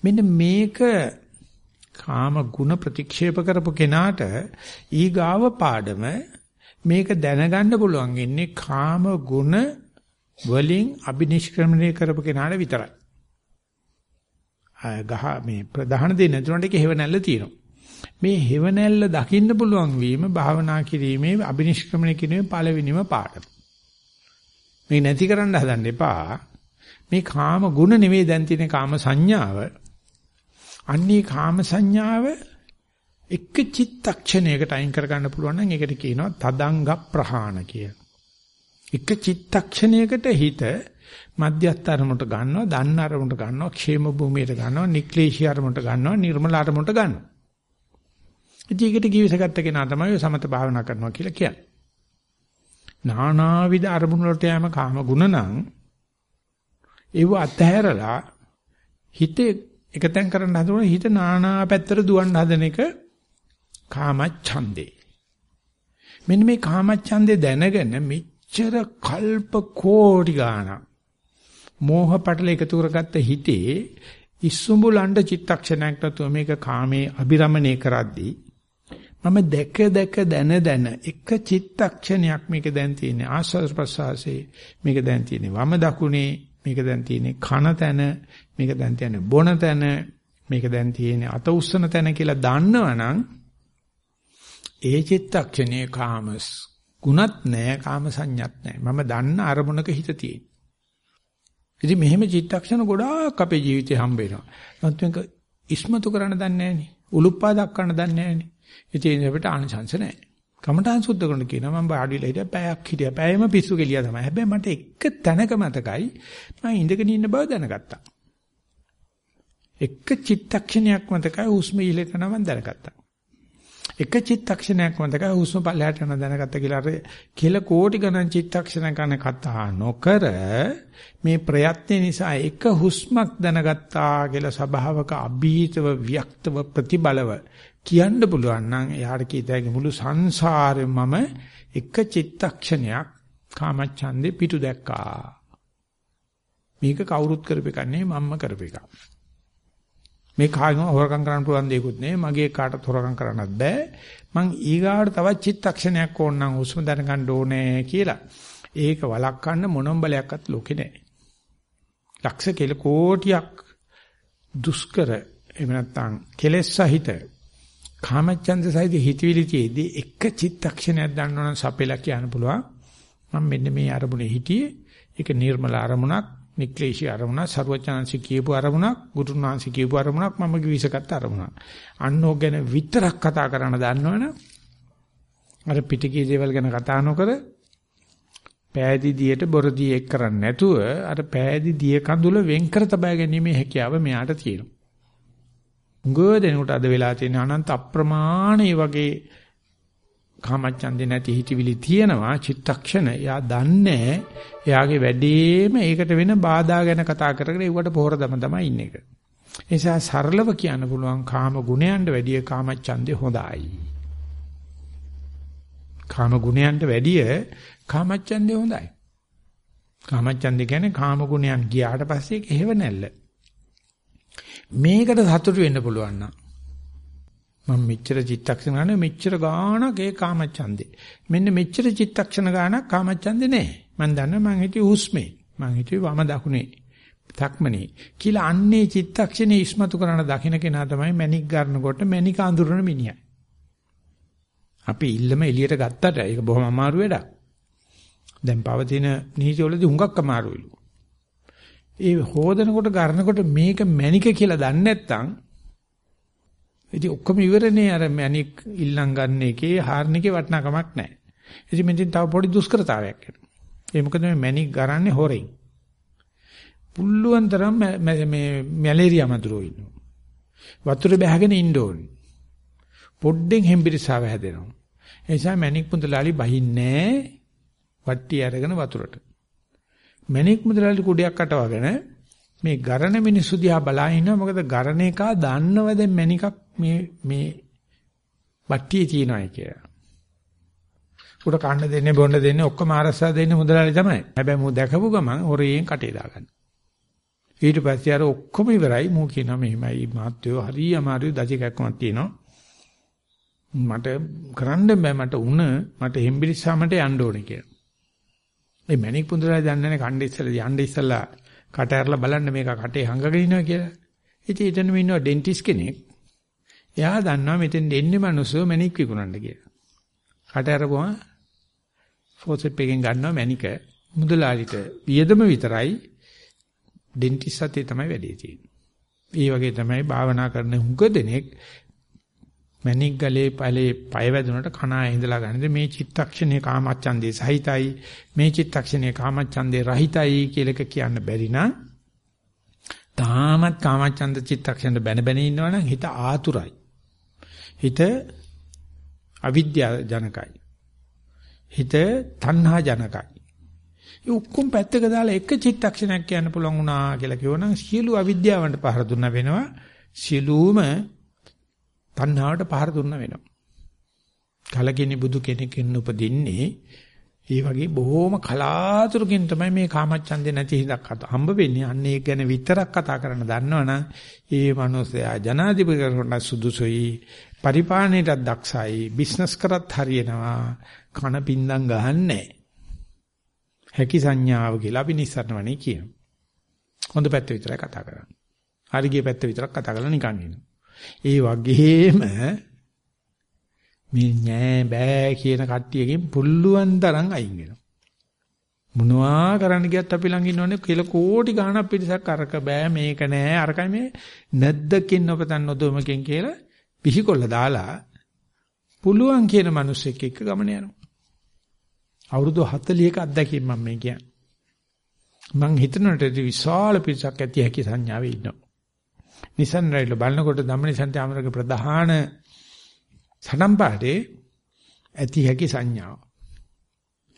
මෙන්න මේක කාම ගුණ ප්‍රතික්ෂේප කරපු කෙනාට ඊගාව පාඩම මේක දැනගන්න පුළුවන් ඉන්නේ කාම ගුණ වලින් අබිනිෂ්ක්‍රමණය කරපු කෙනාට විතරයි. ගහ මේ ප්‍රධාන දේ නැතුණට ඒක හේව නැල්ල තියෙනවා. මේ හේව නැල්ල දකින්න පුළුවන් වීම භාවනා කිරීමේ අබිනිෂ්ක්‍රමණය කිරීමේ පළවෙනිම පාඩම. මේ නැති කරන්න හදන්න එපා. මේ කාම ගුණ නෙවෙයි දැන් තියෙන කාම සංඥාව. අන්නේ කාම සංඥාව එක චිත්තක්ෂණයකට අයින් කර ගන්න පුළුවන් නම් ඒකට කියනවා තදංග ප්‍රහාණ කියලා. එක චිත්තක්ෂණයකට හිත මධ්‍යස්ථ අරමුණට ගන්නවා, දන්න අරමුණට ගන්නවා, ക്ഷേම භූමියට ගන්නවා, නික්ලේශී අරමුණට ගන්නවා, නිර්මල අරමුණට ගන්නවා. ඉතින් ඒකට කිවිසගත්ත කෙනා තමයි සමත භාවනා කරනවා කියලා කියන්නේ. නානාවිද අරමුණු වලට යෑම කාම ගුණ නම් ඒව අත්හැරලා හිතේ එකතෙන් කරන්න හදන හිත නානා පැත්තට දුවන්න හදන එක කාමච්ඡන්දේ. මෙන්න මේ කාමච්ඡන්දේ දැනගෙන මෙච්චර කල්ප කෝටි ගාණක් මෝහ පටල එකතු කරගත්ත හිතේ ඉස්සුඹුලඬ චිත්තක්ෂණයක් නැතුව මේක කාමේ අබිරමණය කරද්දී මම දැක දැක දන දන එක චිත්තක්ෂණයක් මේක දැන් තියෙන්නේ ආස්වාද ප්‍රසආසේ මේක දැන් තියෙන්නේ වම දකුණේ මේක දැන් තියෙන්නේ කන තැන මේක දැන් තියෙන්නේ බොන තැන මේක දැන් තියෙන්නේ අත උස්සන තැන කියලා දන්නවනම් ඒ චිත්තක්ෂණයේ කාමස් ගුණත් නැහැ කාම සංඥත් නැහැ මම දන්න අරමුණක හිත තියෙන්නේ ඉතින් මෙහෙම චිත්තක්ෂණ ගොඩාක් අපේ ජීවිතේ හම්බ වෙනවා. නමුත් මේක ඉස්මතු කරන්න දන්නේ නැහනේ. උලුප්පා දක්වන්න දන්නේ නැහනේ. ඉතින් අපිට ආනිසංස නැහැ. කමඨාන් සුද්ධ කරන කියනවා මම වාඩිලා හිටියා පැයක් හිටියා. පැයම පිස්සු කෙලියා තමයි. හැබැයි මට එක තැනක මතකයි මම ඉඳගෙන ඉන්න බව දැනගත්තා. එක චිත්තක්ෂණයක් මතකයි හුස්ම ඉලකන මම දැනගත්තා. එක චිත්තක්ෂණයක් මතකයි හුස්ම පල්ලයට යන දැනගත්ත කියලා අර කෙල කෝටි ගණන් චිත්තක්ෂණ ගන්න කතා නොකර මේ ප්‍රයත්න නිසා එක හුස්මක් දැනගත්තා කියලා සබාවක අභීතව වික්තව ප්‍රතිබලව කියන්න පුළුවන් නම් එයාට කීතයි මුළු සංසාරෙම මම එක චිත්තක්ෂණයක් කාමච්ඡන්දේ පිටු දැක්කා. මේක කවුරුත් කරපෙක නෙවෙයි මම්ම කරපෙක මේ කාගෙන් හොරකම් කරන්න පුළුවන් දෙයක්වත් නෙවෙයි. මගේ කාටත් හොරකම් කරන්නත් බෑ. මං ඊගාවට තවත් චිත්තක්ෂණයක් ඕන නම් හුස්ම දැනගන්න ඕනේ කියලා. ඒක වළක්වන්න මොනම බලයක්වත් ලෝකේ නැහැ ලක්ෂ කෙල කෝටියක් දුෂ්කර එහෙම නැත්නම් කෙලෙස් සහිත කාමච්ඡන්ද සහිත හිතවිලි තියේදී එක චිත්තක්ෂණයක් දන්නවනම් සපෙලා කියන්න පුළුවන්. මම මෙන්න මේ අරමුණේ හිටියේ. ඒක නිර්මල අරමුණක්. නික්ලේශී අරමුණක් ਸਰවඥාන්සි කියපු අරමුණක් ගුරුනාන්සි කියපු අරමුණක් මම කිවිසගත් අරමුණක් අන්නෝ ගැන විතරක් කතා කරන්න දන්නවනම් අර පිටිකී දේවල් ගැන කතා නොකර පෑදි දියට බොරදී එක් කරන්නේ නැතුව අර පෑදි දිය කඳුල වෙන් කර තබා ගැනීමේ හැකියාව මෙයාට තියෙනවා. උගෝ දෙනකොට අද වෙලා තියෙන අනන්ත අප්‍රමාණ වගේ කාමච්ඡන්දේ නැති හිතවිලි තියෙනවා චිත්තක්ෂණ. එයා දන්නේ එයාගේ වැඩේම ඒකට වෙන බාධා ගැන කතා කරගෙන ඒවට පොහොර දම තමයි ඉන්නේ. ඒ නිසා සරලව කියන්න පුළුවන් කාම ගුණයන්ට වැඩිය කාමච්ඡන්දේ හොඳයි. කාම ගුණයන්ට වැඩිය කාමච්ඡන්දේ හොඳයි. කාමච්ඡන්දේ කියන්නේ කාම ගුණයන් ගියාට පස්සේ ඒක හේව නැල්ල. මේකට සතුටු වෙන්න පුළුවන් නම් මම මෙච්චර චිත්තක්ෂණ ගන්න මෙච්චර ගාණක් ඒ කාමච්ඡන්දේ. මෙන්න මෙච්චර චිත්තක්ෂණ ගාණක් කාමච්ඡන්දේ නෑ. මම දන්නවා මං හිටියේ හුස්මේ. මං හිටියේ වම දකුණේ. තක්මනේ. කියලා අන්නේ චිත්තක්ෂණේ ඉස්මතු කරන දකින්න කෙනා තමයි මැනික් ගන්නකොට මැනික අඳුරන මිනිහා. අපි ඉල්ලම එළියට ගත්තට ඒක බොහොම අමාරු වැඩක්. දැන් පවතින නීතිවලදී හුඟක් අමාරුයිලු. ඒ හොදනකොට ගන්නකොට මේක මැනික කියලා දන්නේ නැත්නම් ඉතින් ඔක්කොම ඉවරනේ අර මැනික් ඉල්ලම් ගන්න එකේ හාරණ එකේ වටිනාකමක් නැහැ. ඉතින් මෙතෙන් තව පොඩි දුෂ්කරතාවයක් එනවා. ඒ මොකද මේ මැණික් ගරන්නේ හොරෙන්. පුල්ලුවන් තරම් මේ මැලේරියා මදුරෝ ඉන්නවා. වතුර බහගෙන ඉන්න ඕනේ. පොඩ්ඩෙන් හෙම්බිරිසාව හැදෙනවා. ඒ නිසා මැණික් මුදලාලි බහින්නේ වට්ටි අරගෙන වතුරට. මැණික් මුදලාලි කුඩයක් අටවගෙන මේ ගරණ මිනිස්සු දිහා බලා ඉන්නවා මොකද ගරණ එක දන්නව දැන් මැණිකක් මේ මේ වට්ටියේ තියෙනවායි කියලා. උඩ කන්න දෙන්නේ බොන්න දෙන්නේ ඔක්කොම ආරස්සා දෙන්නේ මුදලාලි තමයි. හැබැයි මූ දැකපු ගමන් හොරේන් කටේ දාගන්න. ඊට පස්සේ අර ඔක්කොම ඉවරයි මූ කියනවා මෙහෙමයි මාත්‍යෝ හරි අමාරුයි දජ කැක්කමක් තියෙනවා. මට කරන්න බෑ මට උණ මට හෙම්බිරිස්සාමට යන්න ඕනේ කියලා. මේ මැණික් පුඳුරලා දන්නේ නැහැ කණ්ඩ ඉස්සලා යන්න ඉස්සලා කට ඇරලා බලන්න මේක කටේ හංගගෙන ඉනවා කියලා. ඉතින් එතනම ඉන්නවා ඩෙන්ටිස් කෙනෙක්. එයා දන්නවා මෙතෙන් එන්නේ මිනිස්සු මැණික් විකුණන්න කියලා. කට ඇරපුවා ෆෝසෙට් එකෙන් ගන්නවා මැණික මුදලාලිට වියදම විතරයි ඩෙන්ටිස් අතේ තමයි වැඩේ තියෙන්නේ. ඒ වගේ තමයි භාවනා කරන හුඟ දෙනෙක් මණික් ගලේ පළේ පය වැදුනට කණා ඉඳලා ගන්නද මේ චිත්තක්ෂණයේ කාමච්ඡන්දේ සහිතයි. මේ චිත්තක්ෂණයේ කාමච්ඡන්දේ රහිතයි කියලා එක කියන්න බැරි නම් තාමත් කාමච්ඡන්ද චිත්තක්ෂණ බැන බැන ඉන්නවනම් හිත ආතුරයි. හිත අවිද්‍යා ජනකයි හිත තණ්හා ජනකයි ඒ ඔක්කොම පැත්තක දාලා එක චිත්තක්ෂණයක් කියන්න පුළුවන් වුණා කියලා කියවනම් සියලු අවිද්‍යාවන්ට පහර දුන්නා වෙනවා. සියලුම තණ්හාවට පහර දුන්න වෙනවා. කලකිනි බුදු කෙනෙක්ින් උපදින්නේ ඒ වගේ බොහෝම කලාතුරකින් තමයි මේ කාමච්ඡන්දේ නැති හිතක් හම්බ වෙන්නේ. අන්න ඒක ගැන විතරක් කතා කරන්න දන්නවනම් ඒ මනුස්සයා ජනාධිපතිකරණ සුදුසුයි, පරිපාලනයටත් දක්ෂයි, බිස්නස් කරත් හරියනවා, කන පින්දම් ගහන්නේ හැකි සංඥාව කියලා අපි නිස්සරණවනේ කියනවා. හොඳ පැත්ත විතරයි කතා කරන්නේ. හරි ගිය පැත්ත විතරක් කතා කරලා නිකන් ඉන්නවා. ඒ වගේම මේ නෑ බෑ කියන කට්ටියකින් පුල්ලුවන් තරම් අයින් වෙනවා. මොනවා කරන්න ගියත් අපි ළඟ ඉන්නෝනේ කියලා කෝටි ගාණක් පිටසක් අරක බෑ මේක නෑ අරකයි මේ නැද්දකින් ඔබතන් නොදොමකින් කියලා පිහිකොල්ල දාලා පුළුවන් කියන මිනිස්සෙක් එක්ක ගමන යනවා. අවුරුදු 40ක අත්දැකීම් මම මේ කියන්නේ. මං හිතනට විශාල පිටසක් ඇති හැකි සංඥාවේ ඉන්නවා. නිසන් රයිල බලනකොට ධම්මනිසන්ති ආමරගේ ප්‍රධාන සටන් පාඩේ ඇති හැකි සංඥාව.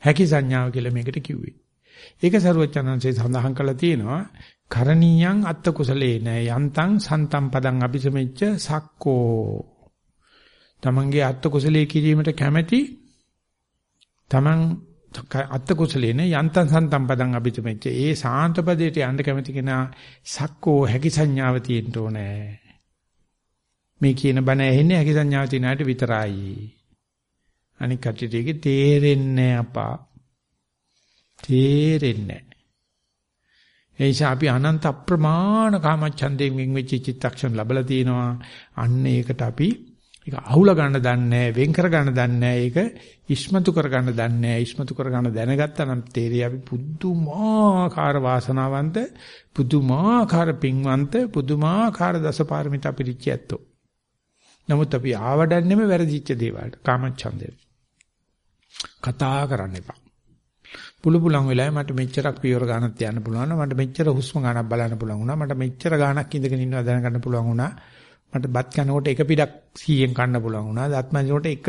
හැකි සංඥාව කියලා මේකට කිව්වේ. ඒක සරුවචනන්සේ සඳහන් කළා තියෙනවා කරණීයං අත්ත කුසලේන යන්තං සන්තම් පදං අபிසමෙච්ච සක්කෝ. තමන්ගේ අත්ත කුසලයේ කිරීමට කැමැති තමන් අත්ත කුසලේන යන්තං සන්තම් පදං අභිතමෙච්ච ඒ සාන්ත පදයට යන්න කැමති කෙනා සක්කෝ හැකි සංඥාව තියෙන්න ඕනේ. මේ කියන බණ ඇහෙන්නේ හැකි සංඥාව තියෙන අයට විතරයි. අනික කටිටේක තේරෙන්නේ අපා. තේරෙන්නේ. ඒ නිසා අපි අනන්ත අප්‍රමාණ කාමච්ඡන්දයෙන් වෙච්ච චිත්තක්ෂණ ලැබලා තිනවා අන්න ඒකට අපි ඒක අහුල ගන්න දන්නේ නැහැ, වෙන් කර ගන්න දන්නේ නැහැ. ඒක ඉස්මතු කර ගන්න දන්නේ නැහැ. ඉස්මතු කර ගන්න දැනගත්තා නම් තේරෙයි අපි පුදුමාකාර වාසනාවන්ත, පුදුමාකාර පින්වන්ත, පුදුමාකාර දසපාරමිතා පිරිච්ච ඇත්තෝ. නමුත් අපි ආවඩන්නේම වැරදිච්ච දේවල්ට, කාමච්ඡන්දේ. කතා කරන්න එපා. පුළු පුලන් වෙලාවේ මට මෙච්චරක් පියවර ගන්නත් යන්න පුළුවන් මට මෙච්චර හුස්ම ගන්නක් බලන්න පුළුවන් වුණා මට මෙච්චර ගාණක් ඉඳගෙන ඉන්නවා දැනගන්න පුළුවන් වුණා මට බත් කනකොට එක පිටක් 100ෙන් කන්න පුළුවන් වුණා. දත් මැදිනකොට එක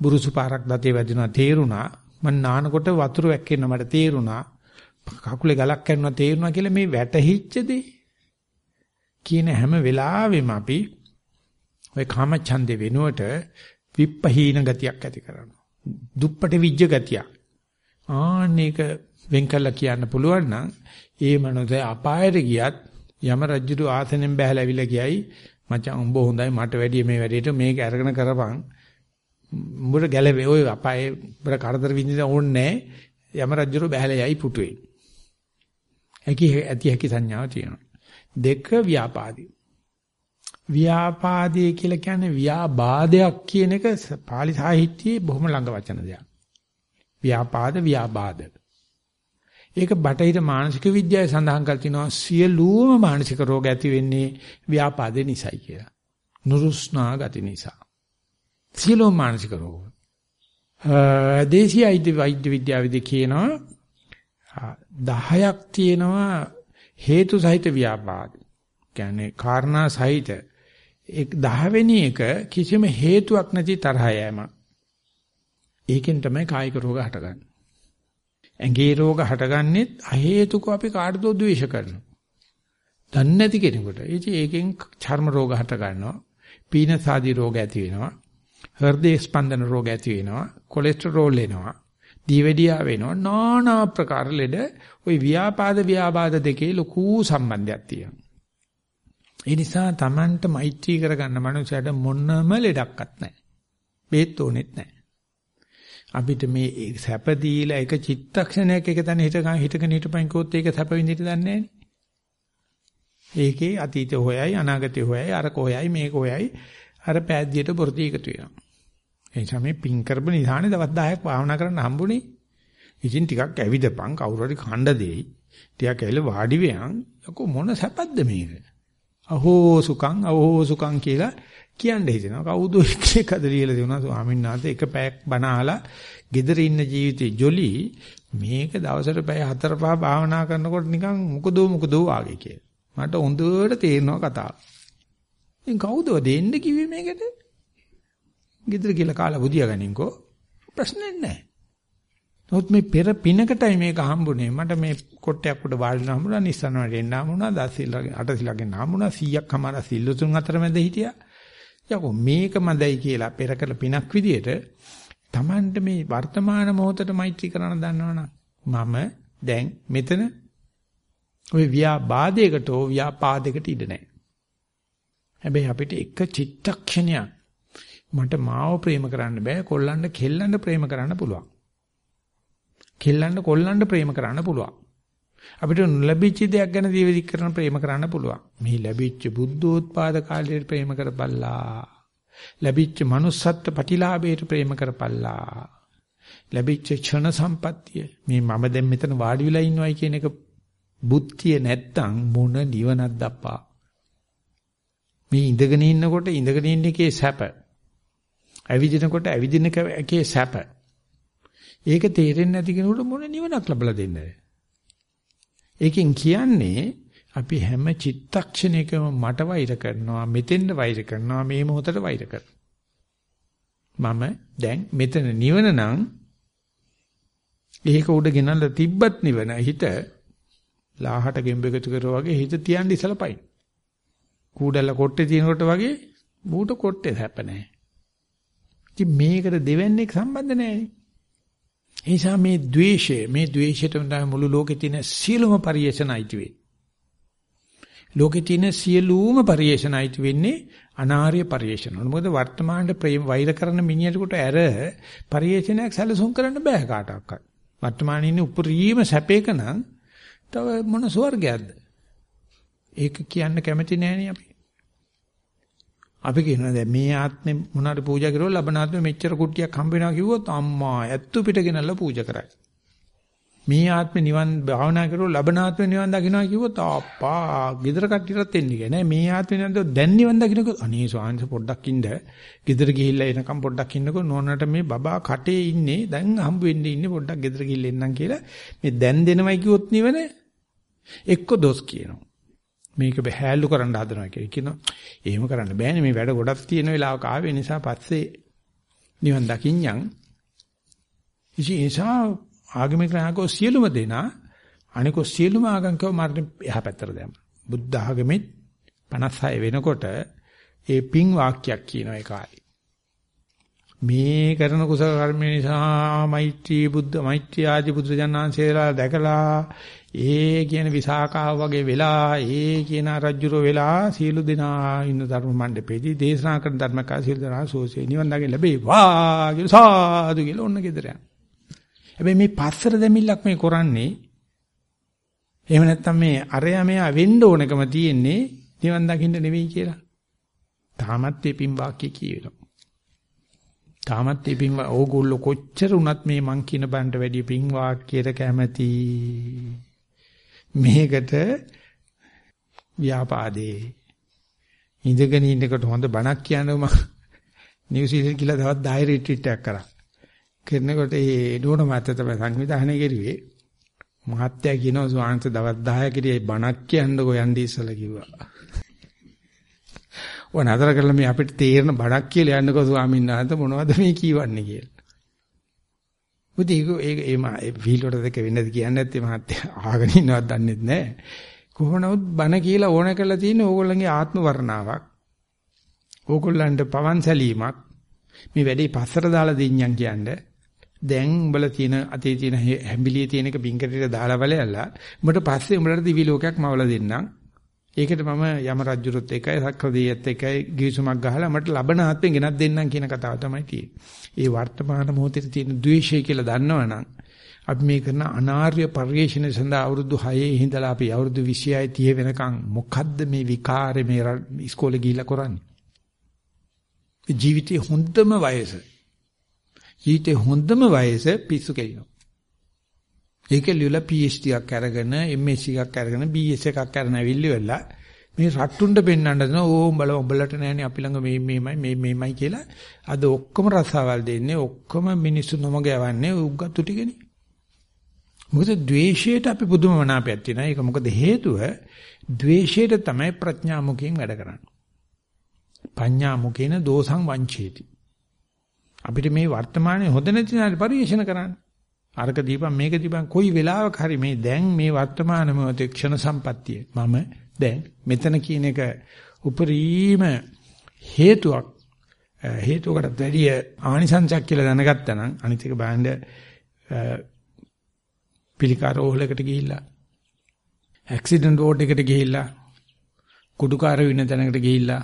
බුරුසු පාරක් දතේ වැදුනා තේරුණා. මම නානකොට වතුර වැක්කෙන්න මට තේරුණා. කකුලේ ගලක් කැඩුණා තේරුණා කියලා මේ වැටහිච්ච දේ කියන හැම වෙලාවෙම අපි ওই කාමච්ඡන්දේ වෙනුවට විප්පහීන ගතියක් ඇති කරනවා. දුප්පට විජ්ජ ගතියක්. ආන්නේක වෙන් කළා කියන්න පුළුවන් නම් ඒ මනෝද අපායට ගියත් යම රජුගේ ආසනෙන් බැහැලා ඇවිල්ලා ගියයි මචං උඹ හොඳයි මට වැඩිය මේ වැඩේට මේක අරගෙන කරපන් උඹට ගැලවේ ඔය අපායේ උඹට කරදර විඳින්න ඕනේ යම රජුර බහැලා යයි පුටුවේ. ඇකි ඇති හැකි සංඥාව තියෙනවා. දෙක ව්‍යාපාදී. ව්‍යාපාදී කියලා කියන්නේ ව්‍යාබාධයක් කියන එක පාලි සාහිත්‍යයේ බොහොම ළඟ වචන දෙයක්. ව්‍යාපාද ව්‍යාබාධ. ඒක බටහිර මානසික විද්‍යාවේ සඳහන් කර තිනවා සියලුම මානසික රෝග ඇති වෙන්නේ ව්‍යාපාදේ නිසායි කියලා. නුරුස්නා ගති නිසා. සියලුම මානසික රෝග. දේශීය වෛද්‍ය විද්‍යාවේදී කියනවා 10ක් තියෙනවා හේතු සහිත ව්‍යාපාද. කියන්නේ කාරණා සහිත එක් 10 වෙනි එක කිසිම හේතුවක් නැති තරහ යෑම. ඒකෙන් තමයි කායික රෝග හටගන්නේ. ඇඟේ රෝග හටගන්නෙත් අහේතුක අපි කාටදෝ ද්වේෂ කරනවා. දන්නේ නැති කෙනෙකුට. ඉතින් ඒකෙන් චර්ම රෝග හට ගන්නවා. පීනසාදී රෝග ඇති වෙනවා. හෘද ස්පන්දන රෝග ඇති වෙනවා. කොලෙස්ටරෝල් එනවා. දීවැඩියා වෙනවා. নানা ප්‍රකාර ලෙඩ ওই ව්‍යාපාද ව්‍යාබාධ දෙකේ ලොකු සම්බන්ධයක් තියෙනවා. ඒ නිසා Tamanට මෛත්‍රී කරගන්න මනුස්සයට මොනම ලෙඩක්වත් නැහැ. බේත් ඕනෙත් නැහැ. අපිට මේ සැප දීලා එක චිත්තක්ෂණයක් එක තැන හිටගෙන හිටගෙන හිටපන් කිව්වොත් ඒක සැප විඳින්න දන්නේ නැහැ. ඒකේ අතීතය හොයයි අනාගතය හොයයි අරක හොයයි මේක හොයයි අර පෑද්දියට බොරදී එකතු වෙනවා. ඒ නිසා මේ පින් කරපු නිසානේ දවස් 10ක් භාවනා කරන්න හම්බුනේ. ඉතින් ටිකක් ඇවිදපන් කවුරු හරි කණ්ඩ දෙයි. ටිකක් ඇවිල්ලා වාඩි වෙයන්. යකෝ මොන සැපද්ද මේක? අහෝ සුඛං අහෝ සුඛං කියලා කියන්න හිතෙනවා. කවුද එකද ලියලා දෙනවා ස්වාමීන් වහන්සේ එක පැයක් බණ අහලා gedare ඉන්න ජීවිතේ ජොලි මේක දවසට පැය 4 5 භාවනා කරනකොට නිකන් මොකදෝ මොකදෝ වාගේ කියලා. මට හොඳට තේරෙනවා කතාව. ඉතින් කවුද දෙන්න කිව්වේ මේකට? ගෙදර කියලා කාලා බුදියා ගනින්කෝ. ප්‍රශ්නේ නැහැ. නමුත් මේ පෙර පිනකටයි මේක හම්බුනේ. මට මේ කොට්ටයක් උඩ වාඩිලා හම්බුණා නිස්සන වලට එන්න හම්බුණා. දසිල්ලගේ අටසිල්ලගේ හම්බුණා. 100ක් හමාර සිල්ලුතුන් අතර මැද හිටියා. යකෝ මේක මදයි කියලා පෙර කළ පිනක් විදියට Tamanට මේ වර්තමාන මොහොතට මෛත්‍රී කරන්න දන්නවනම් මම දැන් මෙතන ওই ව්‍යාබාධයකට හෝ ව්‍යාපාදයකට ඉඩ නැහැ. හැබැයි අපිට එක චිත්තක්ෂණයක් මට මාව ප්‍රේම කරන්න බෑ කොල්ලන්ට කෙල්ලන්ට ප්‍රේම කරන්න පුළුවන්. කෙල්ලන්ට කොල්ලන්ට ප්‍රේම කරන්න පුළුවන්. අපිට ලැබිච්ච දෙයක් ගැන දීවිදි කරන ප්‍රේම කරන්න පුළුවන්. මේ ලැබිච්ච බුද්ධෝත්පාද කාලයේ ප්‍රේම කරපල්ලා. ලැබිච්ච manussත්ත්ව ප්‍රතිලාභයට ප්‍රේම කරපල්ලා. ලැබිච්ච ක්ෂණ සම්පත්තිය මේ මම දැන් මෙතන වාඩි වෙලා ඉන්නවයි කියන එක බුද්ධිය නැත්තම් මොන නිවනක්ද අප්පා. මේ ඉඳගෙන ඉන්නකොට ඉඳගෙන ඉන්න එකේ සැප. ඇවිදිනකොට ඇවිදින එකේ සැප. ඒක තේරෙන්නේ නැති කෙනෙකුට මොන නිවනක් ලැබලා දෙන්නේ. ඒකෙන් කියන්නේ අපි හැම චිත්තක්ෂණයකම මට වෛර කරනවා මෙතෙන්ද වෛර කරනවා මේ මොහොතට වෛර කරනවා මම දැන් මෙතන නිවන නම් ඒක උඩ ගෙනල්ලා තිබ්බත් නිවන හිත ලාහට ගෙම්බ එකතු කරා වගේ හිත තියන් ඉසලා පයින්. කූඩල කොට්ටේ තියෙනකොට වගේ බූට කොට්ටේ හැප නැහැ. ඉතින් මේකට දෙවන්නේ සම්බන්ධ නැහැ. ඒ නිසා මේ द्वේෂය මේ द्वේෂයට තමයි මුළු ලෝකේ තියෙන සියලුම පරිේශන අයිති වෙන්නේ. ලෝකේ තියෙන සියලුම පරිේශන අයිති වෙන්නේ අනාර්ය පරිේශන. මොකද වර්තමානයේ ප්‍රේම වෛර කරන මිනිහෙකුට ඇර පරිේශනයක් සැලසුම් කරන්න බෑ කාටවත්. වර්තමානයේ ඉන්නේ උපරිම සැපේක නම් තව මොන ස්වර්ගයක්ද? ඒක කියන්න කැමති නෑනේ අපි. අපි කියනවා දැන් මේ ආත්මේ මොනවාරි පූජා කරුවොත් ලබන ආත්මේ මෙච්චර කුට්ටියක් හම්බ වෙනවා කිව්වොත් අම්මා ඇත්තු පිට ගෙනල්ලා පූජා කරයි. මේ ආත්මේ නිවන් භාවනා කරුවොත් ලබන ආත්මේ නිවන් දකින්නවා කිව්වොත් අප්පා ගෙදර කට්ටියටත් එන්නේ නෑ මේ ආත්මේ නිවන් දැන් නිවන් දකින්නකො අනේ ස්වාමීන් පොඩ්ඩක් ඉන්න. ගෙදර ගිහිල්ලා එනකම් පොඩ්ඩක් ඉන්නකො නෝනට මේ බබා කටේ ඉන්නේ. දැන් හම්බ වෙන්නේ ඉන්නේ පොඩ්ඩක් ගෙදර ගිහිල්ලා එන්නම් කියලා. මේ දැන් දෙනවයි කිව්වොත් නිවන එක්ක දොස් කියනවා. මේක බහැල්ලු කරන්න හදනවා කියලා කියනවා. එහෙම කරන්න බෑනේ මේ වැඩ ගොඩක් තියෙන වෙලාවක ආවේ නිසා පස්සේ නිවන් දකින්නම්. ඉතින් ඒ නිසා ආගමික නායකෝ සියලුම දෙනා අනිකෝ සියලුම ආගම්කව මරණ එහා පැත්තට දැම්ම. බුද්ධ ආගමෙත් 56 වෙනකොට ඒ පින් වාක්‍යයක් කියන ඒ කාලේ. මේ කරන කුසල කර්ම නිසා මෛත්‍රී බුද්ධ මෛත්‍රී ආදී බුද්ධ ජනනාංශේලා දැකලා ඒ කියන විසාකාව වගේ වෙලා ඒ කියන රජ්ජුරෝ වෙලා සීළු දෙනා ඉන්න ධර්ම මණ්ඩපේදී දේශනා කරන ධර්මකා සීළු දෙනා සෝසේ නිවන් දකින්න ලැබේවා කියලා සාදු කියලා ඔන්න ගෙදර යනවා. හැබැයි මේ පස්සර දෙමිල්ලක් මේ කරන්නේ එහෙම නැත්නම් මේ අරයා මෙයා වෙන්න ඕනකම තියෙන්නේ නිවන් දකින්න නෙවෙයි කියලා. තාමත් මේ පින් වාක්‍ය කියනවා. තාමත් මේ පින් ඕගොල්ලෝ කොච්චර උනත් මේ මං කියන බණ්ඩ වැඩි පින් වාක්‍යයට කැමති මේකට ව්‍යාපාදේ ඉඳගෙන ඉන්නකොට හොඳ බණක් කියනවා මම නිව්සීලන්ත කියලා තවත් 10 රිට්‍රීට් එකක් කරා. කරනකොට ඒ නෝන මාත තමයි සංවිධානය කෙරුවේ. මහත්තයා කියනවා ස්වාමීන් දවස් 10 කිරිය බණක් කියන්නකෝ යන්නේ ඉස්සලා කිව්වා. ඔය නතර කරලා මේ අපිට තේරෙන බණක් කියලා යන්නකෝ ස්වාමීන් වහන්සේ මොනවද මේ කියවන්නේ කියලා. මුදි ඒක ඒ ෆීල් වලට දෙක වෙන්නද කියන්නේ නැත්තේ මහත්තයා අහගෙන ඉන්නවත් දන්නේ නැහැ. කොහොමනොත් බණ කියලා ඕන කරලා තියෙන ඕගොල්ලන්ගේ ආත්ම වර්ණාවක්. ඕගොල්ලන්ට පවන් සැලීමක්. මේ වැඩේ පස්සට දාලා දෙඤ්ඤම් කියන්නේ. දැන් උඹලා තියෙන අතේ තියෙන හැඹිලියේ තියෙන එක බින්කටේට දාලා බලයලා උඹට පස්සේ උඹලට දිවි ලෝකයක් මවලා දෙන්නම්. ඒකට මම යම රජුරුත් එකයි සක්‍රදීයත් එකයි ගිවිසුමක් ගහලා මට ලබන ආත්මෙන් ගෙනත් දෙන්නම් කියන කතාව තමයි තියෙන්නේ. ඒ වර්තමාන මොහොතේ තියෙන ද්වේෂය කියලා දන්නවනම් අපි මේ කරන අනාර්ය පරිශ්‍රණ සඳහා අවුරුදු 6 ඉඳලා අපි අවුරුදු 26 30 වෙනකන් මොකද්ද මේ විකාරේ මේ ඉස්කෝලේ ගිහිල්ලා කරන්නේ? ජීවිතේ හොඳම වයස. ජීවිතේ හොඳම වයස පිස්සු කෙලිනවා. ඒක ලියලා PhD එකක් අරගෙන MSc එකක් අරගෙන BS එකක් අරගෙන ඇවිල්ලි වෙලා මේ රට්ටුන්ට පෙන්වන්න දෙන ඕ උඹල උඹලට නෑනේ අපි ළඟ මේ මේමයි මේ මේමයි කියලා. අද ඔක්කොම රසාවල් දෙන්නේ ඔක්කොම මිනිස්සු නොමග යවන්නේ උග්ගතු ටිකනේ. මොකද ද්වේෂයට අපි පුදුම මනාපයක් තියෙනවා. ඒක මොකද හේතුව? ද්වේෂයට තමයි ප්‍රඥා මුඛයෙන් වැඩ කරන්නේ. පඤ්ඤා මුඛේන දෝසං වංචේති. අපිට මේ වර්තමානයේ හොඳ නැති නාරි පරිශන කරන්න. අරක දීපන් මේක දීපන්. කොයි වෙලාවක හරි මේ දැන් මේ වර්තමාන මොහොතේ ක්ෂණ සම්පත්තිය මම දැන් මෙතන කියන එක උපරිම හේතුවක් හේතුවකට වැඩිය ආනිසංසයක් කියලා දැනගත්තා නම් අනිත් එක බෑන්ඩ පිළිකාර ඕහලකට ගිහිල්ලා ඇක්සිඩන්ට් රෝඩ් එකට ගිහිල්ලා කුඩුකාර වෙන තැනකට ගිහිල්ලා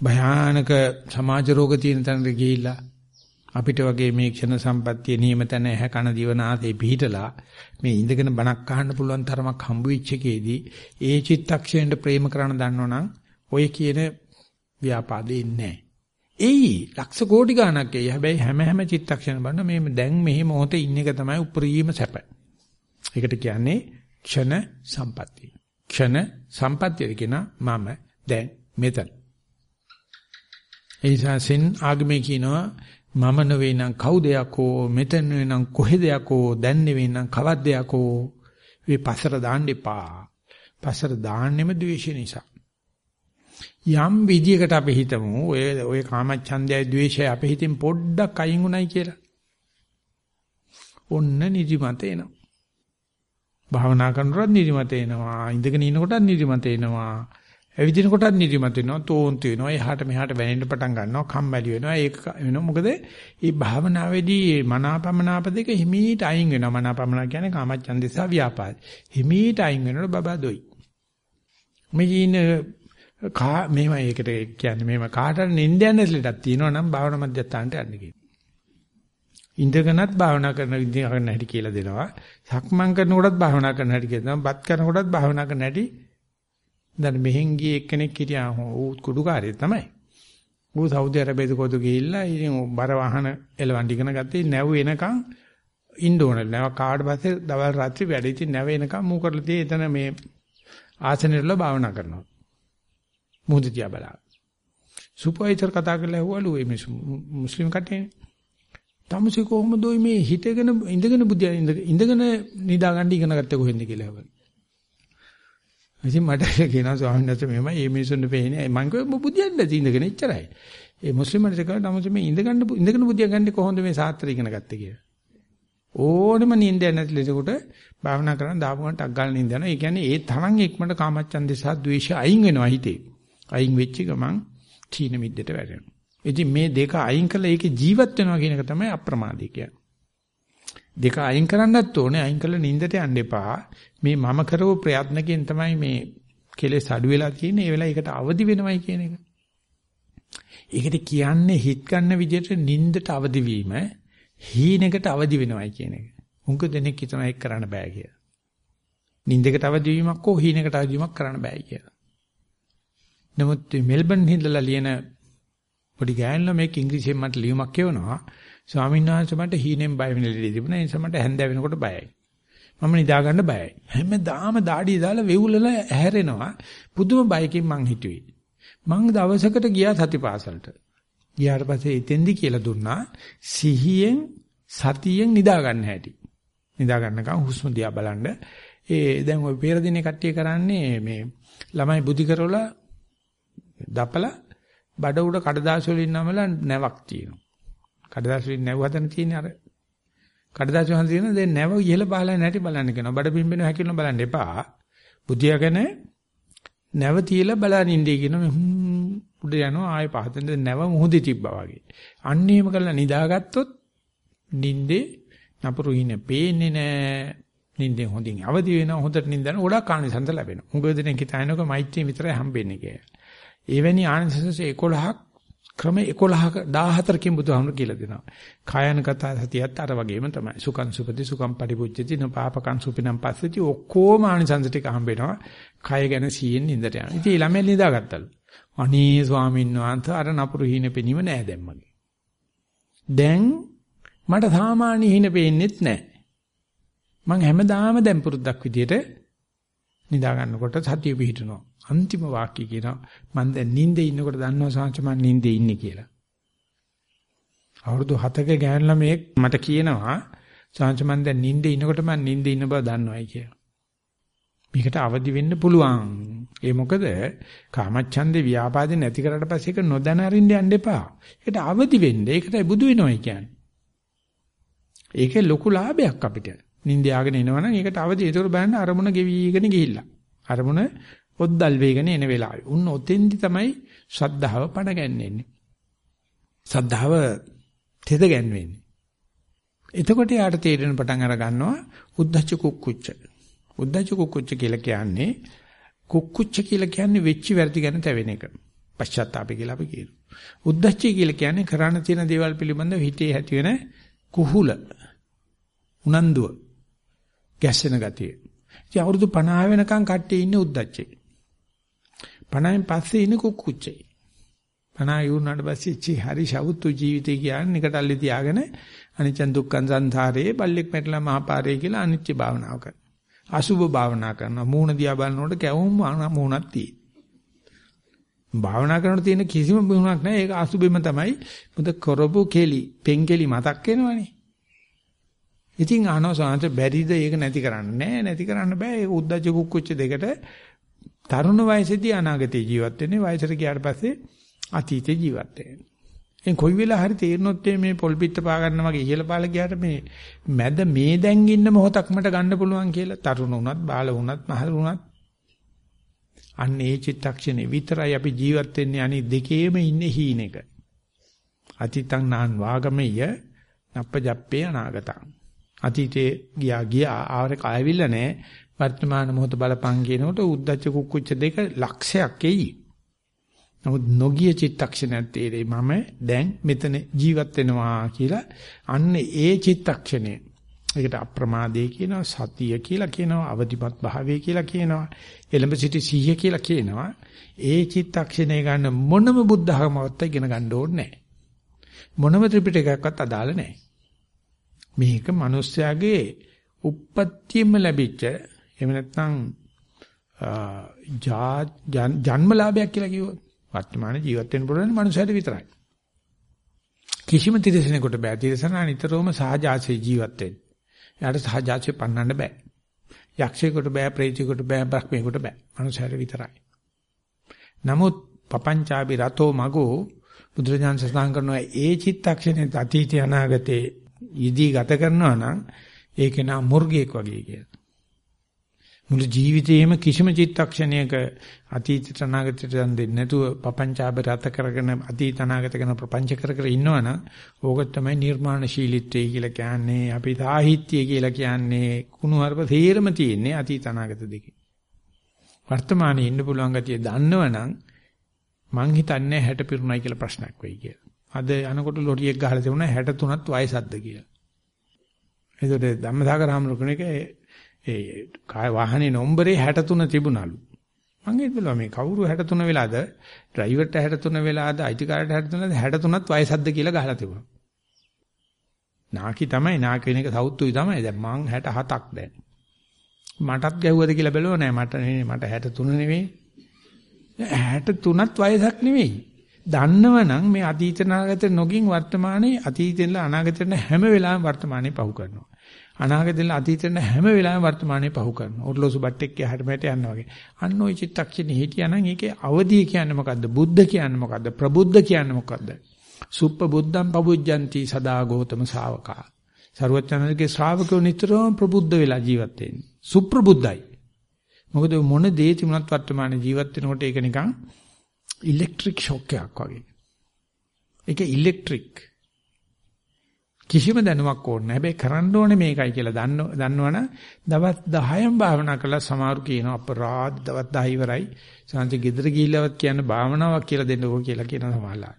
භයානක සමාජ රෝග තියෙන තැනට ගිහිල්ලා අපිට වගේ මේ ක්ෂණ සම්පත්තිය නියම තැන ඇහැ කන දිවනාසේ පිහිටලා මේ ඉඳගෙන බණක් අහන්න පුළුවන් තරමක් හම්බ වෙච්ච එකේදී ඒ චිත්තක්ෂණයට ප්‍රේම කරන දන්නවනම් ඔය කියන ව්‍යාපාදේ නැහැ. එයි ලක්ෂ කෝටි ගණක් එයි. හැබැයි හැම හැම චිත්තක්ෂණ බලන මේ දැන් මෙහි මොහොතේ ඉන්න එක තමයි උපරිම සැප. ඒකට කියන්නේ ක්ෂණ සම්පත්තිය. ක්ෂණ සම්පත්තිය කියන මම දැන් මෙතන. ඒ නිසා සෙන් ආගමේ කියනවා මම නෙවෙයි නම් කවුද යකෝ මෙතන නෙවෙයි නම් කොහෙද යකෝ දැන් නෙවෙයි නම් කවද්ද යකෝ මේ පසර දාන්න එපා. පසර දාන්නෙම ද්වේෂය නිසා. යම් විදියකට අපි හිතමු ඔය ඔය කාමච්ඡන්දයයි ද්වේෂයයි අපේ හිතින් පොඩ්ඩක් අයින් උනායි කියලා. ඔන්න නිදිමත එනවා. භාවනා කරනකොට නිදිමත එනවා. ඉඳගෙන ඉන්නකොටත් නිදිමත එනවා. ඇවිදින කොටත් නිදිමත වෙනවා, තෝන්තු වෙනවා, එහාට මෙහාට වැනෙන්න පටන් ගන්නවා, කම්මැලි වෙනවා. ඒක වෙනවා. මොකද මේ භාවනාවේදී මනාපමනාප දෙක හිමීට අයින් වෙනවා. මනාපමනා කියන්නේ කාමච්ඡන්දේ සහ ව්‍යාපාද. හිමීට අයින් වෙනකොට බබා දොයි. මේ ඉන්න කා මේව ඒකට කියන්නේ මේව කාටද නිින්ද යන ලෙඩක් තියෙනවා නම් භාවනා මධ්‍යස්ථානට යන්න කියනවා. ඉඳගෙනත් භාවනා කරන විදිහ කරන්න හැටි කියලා දෙනවා. සක්මන් කරනකොටත් භාවනා කරන හැටි කියලා දෙනවා. බත් කරනකොටත් භාවනා කරන හැටි දැන් මෙහෙන් ගියේ එක්කෙනෙක් හිටියා ඌ කුඩුකාරයෙක් තමයි. ඌ සෞදි අරාබියට කොතු ගිහිල්ලා ඉතින් බර වාහන එලවන්න ඉගෙන ගත්තේ නැව් එනකන් ඉන්න ඕන. නැව කාඩ පස්සේ දවල් රාත්‍රී වැඩ ඉතින් නැව එනකන් මූ කරලා tie එතන මේ ආසනෙවල භාවනා කරනවා. මුහුද තියා බලා. සුපර්වයිසර් කතා කරලා ඇහුවලු මේ මුස්ලිම් කට්ටියනේ. තමසි කොහොමද මේ හිටගෙන ඉඳගෙන බුද්ධ ඉඳගෙන නිදා ගන්න ඉගෙන ගත්තේ කොහෙන්ද කියලා ඇහුවලු. ඉතින් මට කියනවා ස්වාමීන් වහන්සේ මෙහෙමයි මේ මිනිසුන්ට පේන්නේ මං කිව්වා බුද්ධියක් නැති ඉඳගෙන එච්චරයි. ඒ මුස්ලිම් මිනිස්සු කියනවා නමුත් මේ ඉඳගන්න ඉඳගෙන බුද්ධිය ගන්න කොහොමද මේ සාත්‍තර ඉගෙන ගත්තේ කියලා. ඕනෙම නිින්ද නැති ලෙසකට භාවනා කරන දාපුවන්ට අග්ගල් නිින්ද යනවා. ඒ කියන්නේ ඒ තරම් ඉක්මනට කාමච්ඡන්දේ සහ ද්වේෂය අයින් වෙනවා හිතේ. අයින් වෙච්ච ගමන් චීන මිද්දට වැටෙනවා. ඉතින් මේ දෙක අයින් කළා ඒකේ ජීවත් වෙනවා කියන එක තමයි අප්‍රමාදී කියන්නේ. දෙක අයින් කරන්නත් ඕනේ අයින් කළ නින්දට යන්න එපා. මේ මම කරව ප්‍රයත්නකින් තමයි මේ කෙලෙස් අඩු වෙලා තියෙන්නේ. ඒ වෙලාව ඒකට අවදි වෙනවයි කියන එක. ඒකට කියන්නේ හිත ගන්න විදිහට නින්දට අවදි වීම, හීනෙකට අවදි වෙනවයි කියන එක. උන්ක දෙනෙක් හිතන එක කරන්න බෑ කියලා. නින්දකට අවදි වීමක් හෝ හීනෙකට අවදි වීමක් කරන්න බෑ කියලා. නමුත් මෙල්බන් හිඳලා ලියන පොඩි ගෑනු ළමෙක් ඉංග්‍රීසියෙන් මට ලියුමක් කියවනවා. ස්වාමීන් වහන්සේ මට හීනෙන් බය වෙන ලෙඩ තිබුණා. ඒ නිසා මට හැන්ද වෙනකොට බයයි. මම නිදා ගන්න බයයි. හැමදාම দাঁඩිය දාලා වෙවුලල ඇහැරෙනවා. පුදුම බයකින් මං හිටියේ. මං දවසකට ගියා සතිපාසලට. ගියාට පස්සේ ඉතින්දි කියලා දුන්නා සිහියෙන් සතියෙන් නිදා ගන්න හැටි. නිදා ගන්නකම් හුස්ම දිහා බලන්න. ඒ දැන් ওই පෙර දිනේ කට්ටිය කරන්නේ මේ ළමයි බුදි කරවලා දපලා බඩ උඩ කඩදාසි වලින් නමලා නැවක් තියෙනවා. කඩදාසි වලින් නැව හදන තියෙන්නේ අර කඩදාසි වලින් තියෙන දැන් නැව ඉහළ පහළ නැටි බලන්න කියනවා. බඩ පිම්බෙන හැකින බලන්න එපා. බුද්ධියගෙන නැව තියලා බලන් ඉන්නේ කියන උඩ යනවා ආයෙ පහතෙන්ද නැව මුහුදේ තිබ්බා වගේ. අන්න එහෙම කරලා නිදාගත්තොත් නිින්දේ නපුරු ඉන්නේ පේන්නේ නැහැ. නිින්දෙන් හොඳින් අවදි වෙනවා. හොඳට නිින්දන ගොඩක් ආනිසංස ලැබෙනවා. උඟ දෙනෙක් හිතනක මෛත්‍රිය විතරයි හම්බෙන්නේ කියලා. එවැනි ආනිසංස 11ක් ක්‍රම 11ක 14කින් බුදුහාමුදුරු කියලා දෙනවා. කායනගත සතියත් අර වගේම තමයි. සුඛං සුපති සුඛං පටිපුච්චති නපාපකං සුපිනම් පස්සති ඔක්කොම ආනිසංස ටික හම්බෙනවා. කය ගැන සීයෙන් නින්දට යනවා. ඉතින් ළමයා නිදාගත්තලු. අනේ ස්වාමීන් වහන්සේ අර නපුරු හීන පෙනීම නෑ දැන් මගේ. දැන් මට සාමාන්‍ය හීන පේන්නෙත් නෑ. මං හැමදාම දැන් පුරුද්දක් විදියට නිදා ගන්නකොට සතිය පිහිටනවා. අන්තිම වාක්‍ය කියනවා මම දැන් නිින්දේ ඉන්නකොට දන්නවා සාංශ මම නිින්දේ ඉන්නේ කියලා. අවුරුදු 7ක ගෑනු ළමයෙක් මට කියනවා සාංශ මම දැන් නිින්දේ ඉන්නකොට මම නිින්දේ ඉන්න බව දන්නවයි කියලා. මේකට අවදි වෙන්න පුළුවන්. ඒ මොකද කාමච්ඡන්දේ ව්‍යාපාදේ නැති කරලා පස්සේ ඒක නොදැන අරින්න යන්න එපා. ඒකට අවදි වෙන්න. ඒකටයි බුදු වෙනවයි කියන්නේ. ඒකේ ලොකු ලාභයක් අපිට. නිින්ද යාගෙන එනවනම් ඒකට අවදි. ඒතකොට බලන්න අරමුණ ගෙවිගෙන ගිහිල්ලා. අරමුණ ඔද්දල් වේගන එන වෙලාවේ. උන්න ඔතෙන්දි තමයි ශ්‍රද්ධාව පණ ගැන්වෙන්නේ. ශ්‍රද්ධාව තෙද ගැන්වෙන්නේ. එතකොට යාට තේරෙන පටන් අර ගන්නවා උද්දච්ච කුක්කුච්ච. උද්දච්ච කුක්කුච්ච කියලා කියන්නේ කුක්කුච්ච කියලා කියන්නේ වෙච්ච වැරදි ගැන තැවෙන එක. පශ්චාත්තාපය කියලා අපි කියනවා. උද්දච්චය කියලා කියන්නේ කරණ තියෙන දේවල් පිළිබඳව හිතේ ඇති වෙන කුහුල උනන්දුව ගැස්සෙන ගතිය. ඉතින් අවුරුදු 50 වෙනකන් කට්ටිය ඉන්නේ උද්දච්චේ. 50න් පස්සේ ඉන්නේ කුක්කුච්චේ. 50 යුණාට පස්සේ චි හරි ශවුතු ජීවිතේ කියන්නේ නිකටල්ලි තියාගෙන අනිච්ච දුක්ඛං සංසාරේ බල්ලෙක් පැටලා මහපාරේ කියලා අනිච්ච භාවනාව කරනවා. අසුභ භාවනා කරනවා. මූණ දිහා බලනකොට කැවුම් මූණක් තියෙන. භාවනා කරනකොට තියෙන කිසිම බුණක් නැහැ. ඒක අසුබෙම තමයි. මොකද කරපු කෙලි, පෙන්කෙලි මතක් වෙනවනේ. ඉතින් අහනවා සාන්ත බැරිද ඒක නැති කරන්න? නෑ නැති කරන්න බෑ. ඒක උද්දච්ච කුක්කුච්ච දෙකට තරුණ වයසේදී අනාගතේ ජීවත් වෙන්නේ වයසට ගියාට පස්සේ අතීතේ ජීවත් වෙන්නේ. එන් කොයි වෙලාව හරි තේරෙනොත් මේ පොල් පිට පා ගන්න වගේ ඉහළ පාල ගියාට මේ මැද මේ දැන් ඉන්න මොහොතක් මට ගන්න පුළුවන් කියලා තරුණ වුණත් බාල වුණත් මහලු වුණත් අන්න ඒ චිත්තක්ෂණේ විතරයි අපි ජීවත් වෙන්නේ අනි දෙකේම ඉන්නේ හීනෙක. අතීතං නාන් වාගමෙය නප්පජප්පේ අනාගතං. අතීතේ ගියා ගියා ආවරේ කායවිල්ල නැහැ වර්තමාන මොහොත බලපං කියනකොට උද්දච්ච කුක්කුච්ච දෙක ලක්ෂයක් එයි. නමුත් නොගිය චිත්තක්ෂණයක් තේරෙයි මම දැන් මෙතන ජීවත් වෙනවා කියලා. අන්න ඒ චිත්තක්ෂණය. ඒකට අප්‍රමාදේ කියනවා සතිය කියලා කියනවා අවදිමත් භාවය කියලා කියනවා එළඹ සිටි සිහිය කියලා කියනවා. ඒ චිත්තක්ෂණය ගන්න මොනම බුද්ධ ධර්මවත් ඉගෙන ගන්න ඕනේ මොනම ත්‍රිපිටකයක්වත් අදාළ නැහැ. මේක මිනිස්යාගේ උප්පත්තියම ලැබිච්ච එහෙම නැත්නම් ජන්මලාභයක් කියලා කිව්වොත් වර්තමාන ජීවත් වෙන්න පුළුවන් මනුස්සයට විතරයි. කිසිම තිරසනෙකුට බෑ. තිරසනා නිතරම සහජාසී ජීවත් වෙන්න. එයාට සහජාසී පන්නන්න බෑ. යක්ෂයෙකුට බෑ, ප්‍රේතයෙකුට බෑ, බ්‍රහ්මයෙකුට බෑ. මනුස්සයට විතරයි. නමුත් පపంచාබි රතෝ මගෝ බුදුරජාණන් සඳහන් කරනවා ඒ චිත්තක්ෂණේ අතීතය අනාගතේ යෙදී ගත කරනවා නම් ඒක නා මුර්ගයෙක් වගේ කියලා. මුළු ජීවිතේම කිසිම චිත්තක්ෂණයක අතීතයට අනාගතයට යන් දෙන්නේ නැතුව පపంచාබ රත කරගෙන අතීත අනාගත ගැන ප්‍රපංච කර කර ඉන්නවනම් ඕක තමයි නිර්මාණශීලීත්වය කියලා කියන්නේ අපි සාහිත්‍ය කියලා කියන්නේ කුණුහරුප තේරම තියෙන්නේ අතීත අනාගත දෙකේ වර්තමානයේ ඉන්න පුළුවන් ගතිය දන්නවනම් මං හිතන්නේ 60 පිරුණයි කියලා ප්‍රශ්නයක් වෙයි කියලා. අද යනකොට ලොරියෙක් ගහලා තිබුණා 63ත් වයසක්ද කියලා. ඒකට ධම්මසාගර හාමුදුරුවෝ කෙනෙක් ඒ කාය වාහනේ නම්බරේ 63 තිබුණලු. මං හිතුවා මේ කවුරු 63 වෙලාද ඩ්‍රයිවර්ට 63 වෙලාද අයිතිකාරට 63ද 63ත් වයසක්ද කියලා ගහලා තිබුණා. නාකි තමයි නාකි වෙන එක සවුත්තුයි තමයි. දැන් මං 67ක් දැන්. මටත් ගැහුවද කියලා බැලුවා නෑ මට නෙමෙයි මට 63 නෙවෙයි. 63ත් වයසක් නෙවෙයි. දන්නවනම් මේ අතීත නාගත නොගින් වර්තමානයේ අතීතෙන්ලා අනාගතෙන් හැම වෙලාවෙම වර්තමානයේ පහු කරනවා. අනාගතේ අතීතේ හැම වෙලාවෙම වර්තමානයේ පහු කරනවා. ඔර්ලෝසු බට්ටෙක් යහට මෙහෙට යනවා වගේ. අන්න ওই චිත්තක්ෂණේ හිටියානම් ඒකේ අවදී කියන්නේ මොකද්ද? බුද්ධ කියන්නේ මොකද්ද? ප්‍රබුද්ධ කියන්නේ මොකද්ද? සුප්ප බුද්ධං පබුජ්ජಂತಿ සදා ගෞතම ශාවකා. ਸਰුවචනන්දගේ ශ්‍රාවකෝ නිතරම ප්‍රබුද්ධ වෙලා ජීවත් වෙන්නේ. සුප්‍රබුද්ධයි. මොකද මොන දේ තිබුණත් වර්තමාන ජීවත් වෙනකොට ඒක නිකන් ඉලෙක්ට්‍රික් ෂොක් එකක් වගේ. ඒක ඉලෙක්ට්‍රික් කිසිම දැනුමක් ඕනේ නැහැ. හැබැයි කරන්න ඕනේ මේකයි කියලා දන්න දන්නවනම් දවස් 10න් භාවනා කළා සමහරු කියනවා අපරාධ දවස් 10 ඉවරයි. සාන්ති ගෙදර ගිහිල්ලවත් කියන්න භාවනාවක් කියලා දෙන්නකෝ කියලා කියන සමහරලා.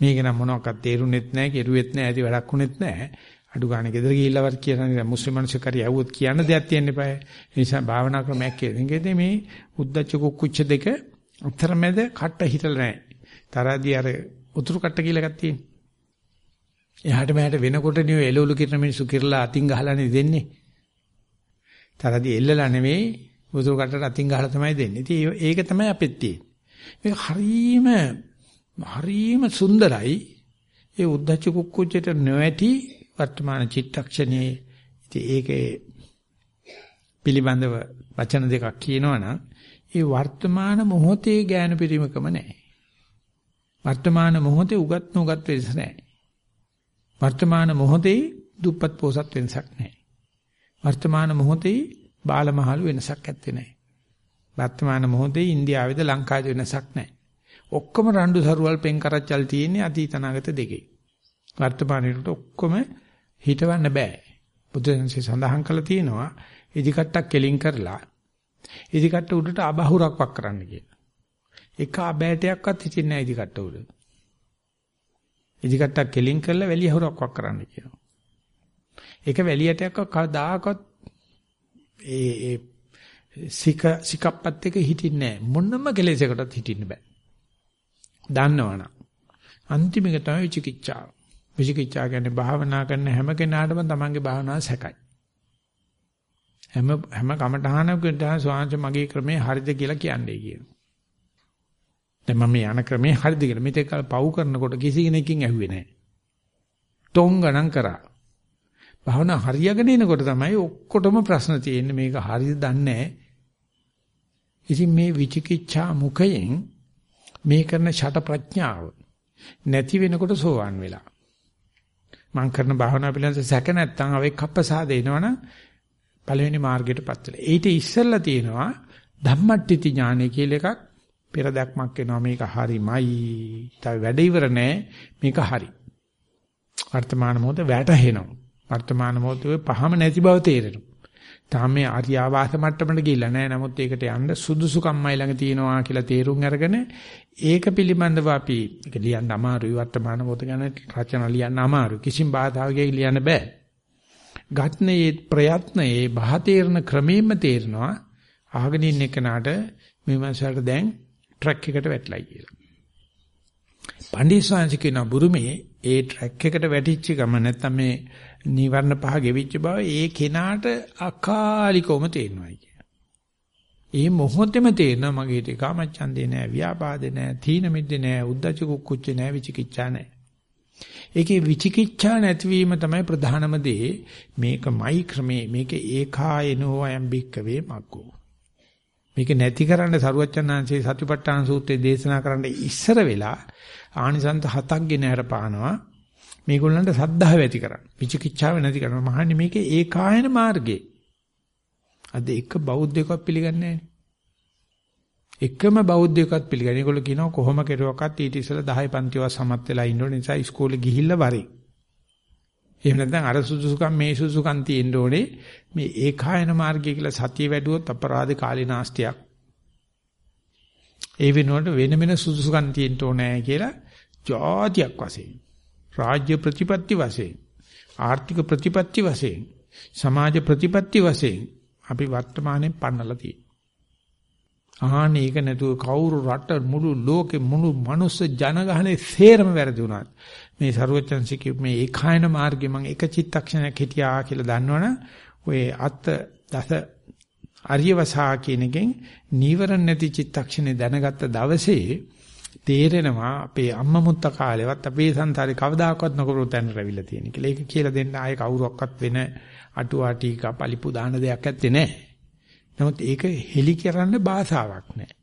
මේක නම් මොනවාක්වත් තේරුනෙත් නැහැ, කෙරුවෙත් නැහැ, ඇති වැඩක් උනේත් නැහැ. අඩු ගන්න ගෙදර ගිහිල්ලවත් කියන මුස්ලිම් මිනිස්සු කරි ඇහුවොත් කියන්න දෙයක් තියෙන්න eBay. ඒ නිසා භාවනා ක්‍රමයක් කියන්නේ මේ උද්දච්ච කුක්කුච්ච දෙක අතරමැද කට්ට හිටලා නැහැ. තරදී අර උතුරු කට්ට කියලා එකක් තියෙනවා. එහාට මෙහාට වෙනකොට නිය එළවලු කිරන මිනිස්සු කිරලා අතින් ගහලානේ දෙන්නේ. තරදී එල්ලලා නෙවෙයි උතුරු කට්ටට අතින් ගහලා තමයි දෙන්නේ. ඉතින් ඒක තමයි අපෙත් තියෙන්නේ. මේක හරීම හරීම සුන්දරයි. ඒ උද්දච්ච කුක්කුච්චට නොඇති වර්තමාන චිත්තක්ෂණයේ ඉතින් ඒකේ පිළිබඳව වචන දෙකක් කියනවනම් ඒ වර්තමාන මොහොතේ ඥාන පරිමකම නැහැ. වර්තමාන මොහොතේ උගත් නොගත් වෙනස නැහැ. වර්තමාන මොහොතේ දුප්පත් පොසත් වෙනසක් නැහැ. වර්තමාන මොහොතේ බාලමහලු වෙනසක් ඇත්තේ නැහැ. වර්තමාන මොහොතේ ඉන්දියාවේද ලංකාවේද වෙනසක් නැහැ. ඔක්කොම රණ්ඩු සරුවල් පෙන් කරච්චල් තියෙන්නේ අතීත අනාගත දෙකේ. වර්තමානයේට ඔක්කොම හිතවන්න බෑ. බුදුන්සේ සඳහන් කළා තියෙනවා ඉදිකට්ටක් කෙලින් කරලා ඉදිකට්ට උඩට අබහුරක් වක් කරන්න කියලා. එක අබෑටයක්වත් හිටින්නේ නැහැ ඉදිකට්ට උඩ. ඉදිකට්ටක් කෙලින් කරලා වැලිය හුරක් වක් කරන්න කියනවා. ඒක වැලියටයක් කවදාකවත් ඒ ඒ සික සිකප්පත් එක හිටින්නේ නැහැ. මොනම කෙලෙසකටත් හිටින්න බෑ. දන්නවනම් අන්තිම එක තමයි විචිකිච්ඡාව. විචිකිච්ඡා කියන්නේ භාවනා කරන හැම කෙනාටම තමන්ගේ භාවනාව සැකයි. හැම හැම කමඨහනකට ස්වාංශ මගේ ක්‍රමේ හරිද කියලා කියන්නේ කියනවා. දැන් මම මේ යන ක්‍රමේ හරිද කියලා මෙතෙක් කල පව් කරනකොට කිසි කෙනෙක්කින් ඇහුවේ නැහැ. ටොං ගණන් කරා. භාවනා හරියගෙන එනකොට තමයි ඔක්කොටම ප්‍රශ්න තියෙන්නේ මේක හරිද දන්නේ නැහැ. ඉතින් මේ විචිකිච්ඡා මුඛයෙන් මේ කරන ෂට ප්‍රඥාව නැති වෙනකොට සෝවන් වෙලා. මං කරන භාවනා පිළිබඳ සැක නැත්තම් අවේ කප්පසාද එනවනම් පළවෙනි මාර්ගයටපත් වෙලා. ඊට ඉස්සෙල්ලා තියෙනවා ධම්මට්ටිති ඥානය කියලා එකක් පෙර දැක්මක් එනවා මේක හරිමයි. තව වැඩ ඉවර නෑ මේක හරි. වර්තමාන මොහොත වැටහෙනවා. වර්තමාන මොහොතේ පහම නැති බව තේරෙනවා. තාම මේ ආර්යාවාස මට්ටමට ගිහිල්ලා නැහැ. නමුත් ඒකට යන්න සුදුසුකම්මයි ළඟ තියෙනවා කියලා තේරුම් අරගෙන ඒක පිළිබඳව අපි ඒක ලියන්න අමාරුයි වර්තමාන මොහොත ගැන රචන ලියන්න අමාරුයි. කිසිම බාධාවකින් ලියන්න බෑ. ඝට්නයේ ප්‍රයත්නයේ බහතේරන ක්‍රමයෙන්ම තේරෙනවා අහගෙන ඉන්න එකනට මේ මාසයට දැන් ට්‍රැක් එකට වැටලයි කියලා. පණ්ඩිස්වාංශ කියන බුරුමේ ඒ ට්‍රැක් එකට වැටිච්ච ගම නැත්තම් මේ නිවර්ණ පහ ගෙවිච්ච බව ඒ කෙනාට අකාලිකවම තේරෙනවා කිය. ඒ මොහොතේම තේරෙනවා මගේ හිතේ කාමච්ඡන්දේ නෑ, ව්‍යාපාදේ නෑ, තීන මිද්දේ නෑ, උද්ධච්ච කුක්කුච්ච නෑ, විචිකිච්ඡා නෑ. ඒකේ විචිකිච්ඡා නැතිවීම තමයි ප්‍රධානම දේ. මේකමයි ක්‍රමේ. මේක ඒකායනෝ අයම් බික්කවේ මග්ගෝ. මේක නැති කරන්න සරුවච්චන්හන්සේ සතිපට්ඨාන සූත්‍රයේ දේශනා කරන්න ඉස්සර වෙලා ආනිසන්ත හතක් ගෙන හරපානවා. මේගොල්ලන්ට සද්ධාව ඇති කරන්න. විචිකිච්ඡාව නැති කරන්න. මහන්නේ මේකේ ඒකායන මාර්ගේ. අද එක බෞද්ධයෙක්වත් පිළිගන්නේ නැහැ. එකම බෞද්ධයෙක්වත් පිළිගන්නේ. ඒගොල්ලෝ කියනවා කොහොම කෙරුවක්වත් ඊට ඉස්සෙල්ලා 10 පන්තිව සමත් වෙලා ඉන්න ඕනේ නිසා ඉස්කෝලේ ගිහිල්ලා වරේ. එහෙම නැත්නම් අර සුදුසුකම් මේ සුදුසුකම් තියෙන්න ඕනේ. මේ ඒකායන මාර්ගය කියලා සතිය වැඩුවොත් අපරාධ කාලීනාස්තියක්. ඒ වෙනුවට වෙන වෙන සුදුසුකම් තියෙන්න ඕනේ කියලා ජාතියක් වශයෙන් රාජ්‍ය ප්‍රතිපත්ති වශයෙන් ආර්ථික ප්‍රතිපත්ති වශයෙන් සමාජ ප්‍රතිපත්ති වශයෙන් අපි වර්තමානයේ පන්නලා තියෙනවා. ආහනේ ඒක නැතුව කවුරු රට මුළු ලෝකෙ මුළු මනුස්ස ජනගහනේ සේරම වැරදි වුණා. මේ ਸਰවචන්සික මේ ඒකායන මාර්ගේ මම එක චිත්තක්ෂණයක් හිටියා කියලා දන්නවනම් ඔය අත් දස අරියවසා කියන එකෙන් නීවරණ නැති චිත්තක්ෂණේ දැනගත්ත දවසේ තේරෙනවා අපේ අම්මා මුත්ත කාලේවත් අපේ සංසාරේ කවදාකවත් නොකරු තැන රැවිලා තියෙන කියලා. ඒක කියලා දෙන්න ආයේ කවුරක්වත් වෙන අටුවා ටීකා පලිපු දාන දෙයක් ඇත්තේ නැහැ. නමුත් ඒක හෙලි කරන්න භාෂාවක් නැහැ.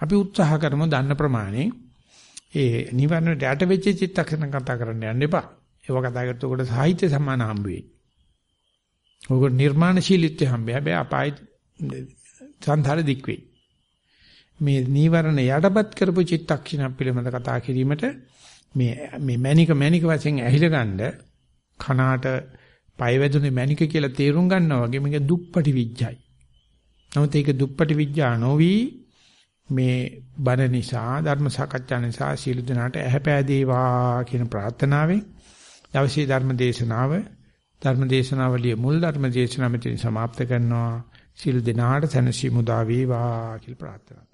අපි උත්සාහ කරමු දන්න ප්‍රමාණය ඒ නිවර්ණයට යට වෙච්ච චිත්තක්ෂණ කතා කරන්න යන්න එපා. ඒව කතා කරද්දී උකට සාහිත්‍ය සම්මාන හම්බ වෙයි. උග නිර්මාණශීලීත්වය හම්බ වෙයි. හැබැයි අපායි සංධාර දික් වෙයි. මේ නීවරණ යටපත් කරපු චිත්තක්ෂණ පිළිබඳ කතා කිරීමට මේ මේ මැනික මැනික වශයෙන් ඇහිලා ගන්න කනාට පය වැදුනේ මැනික කියලා තේරුම් ගන්නවා වගේ මේක දුප්පටි විඥයි. නමුත් ඒක දුප්පටි විඥා නොවි මේ බණ නිසා ධර්ම සාකච්ඡා නිසා සීල දනාට ඇහැපෑදේවා කියන ප්‍රාර්ථනාවෙන් දවසේ ධර්ම දේශනාව ධර්ම දේශනාවලිය මුල් ධර්ම දේශනාව මෙතන સમાપ્ત කරනවා සීල දනාට සැනසීම උදා වේවා කියලා ප්‍රාර්ථනා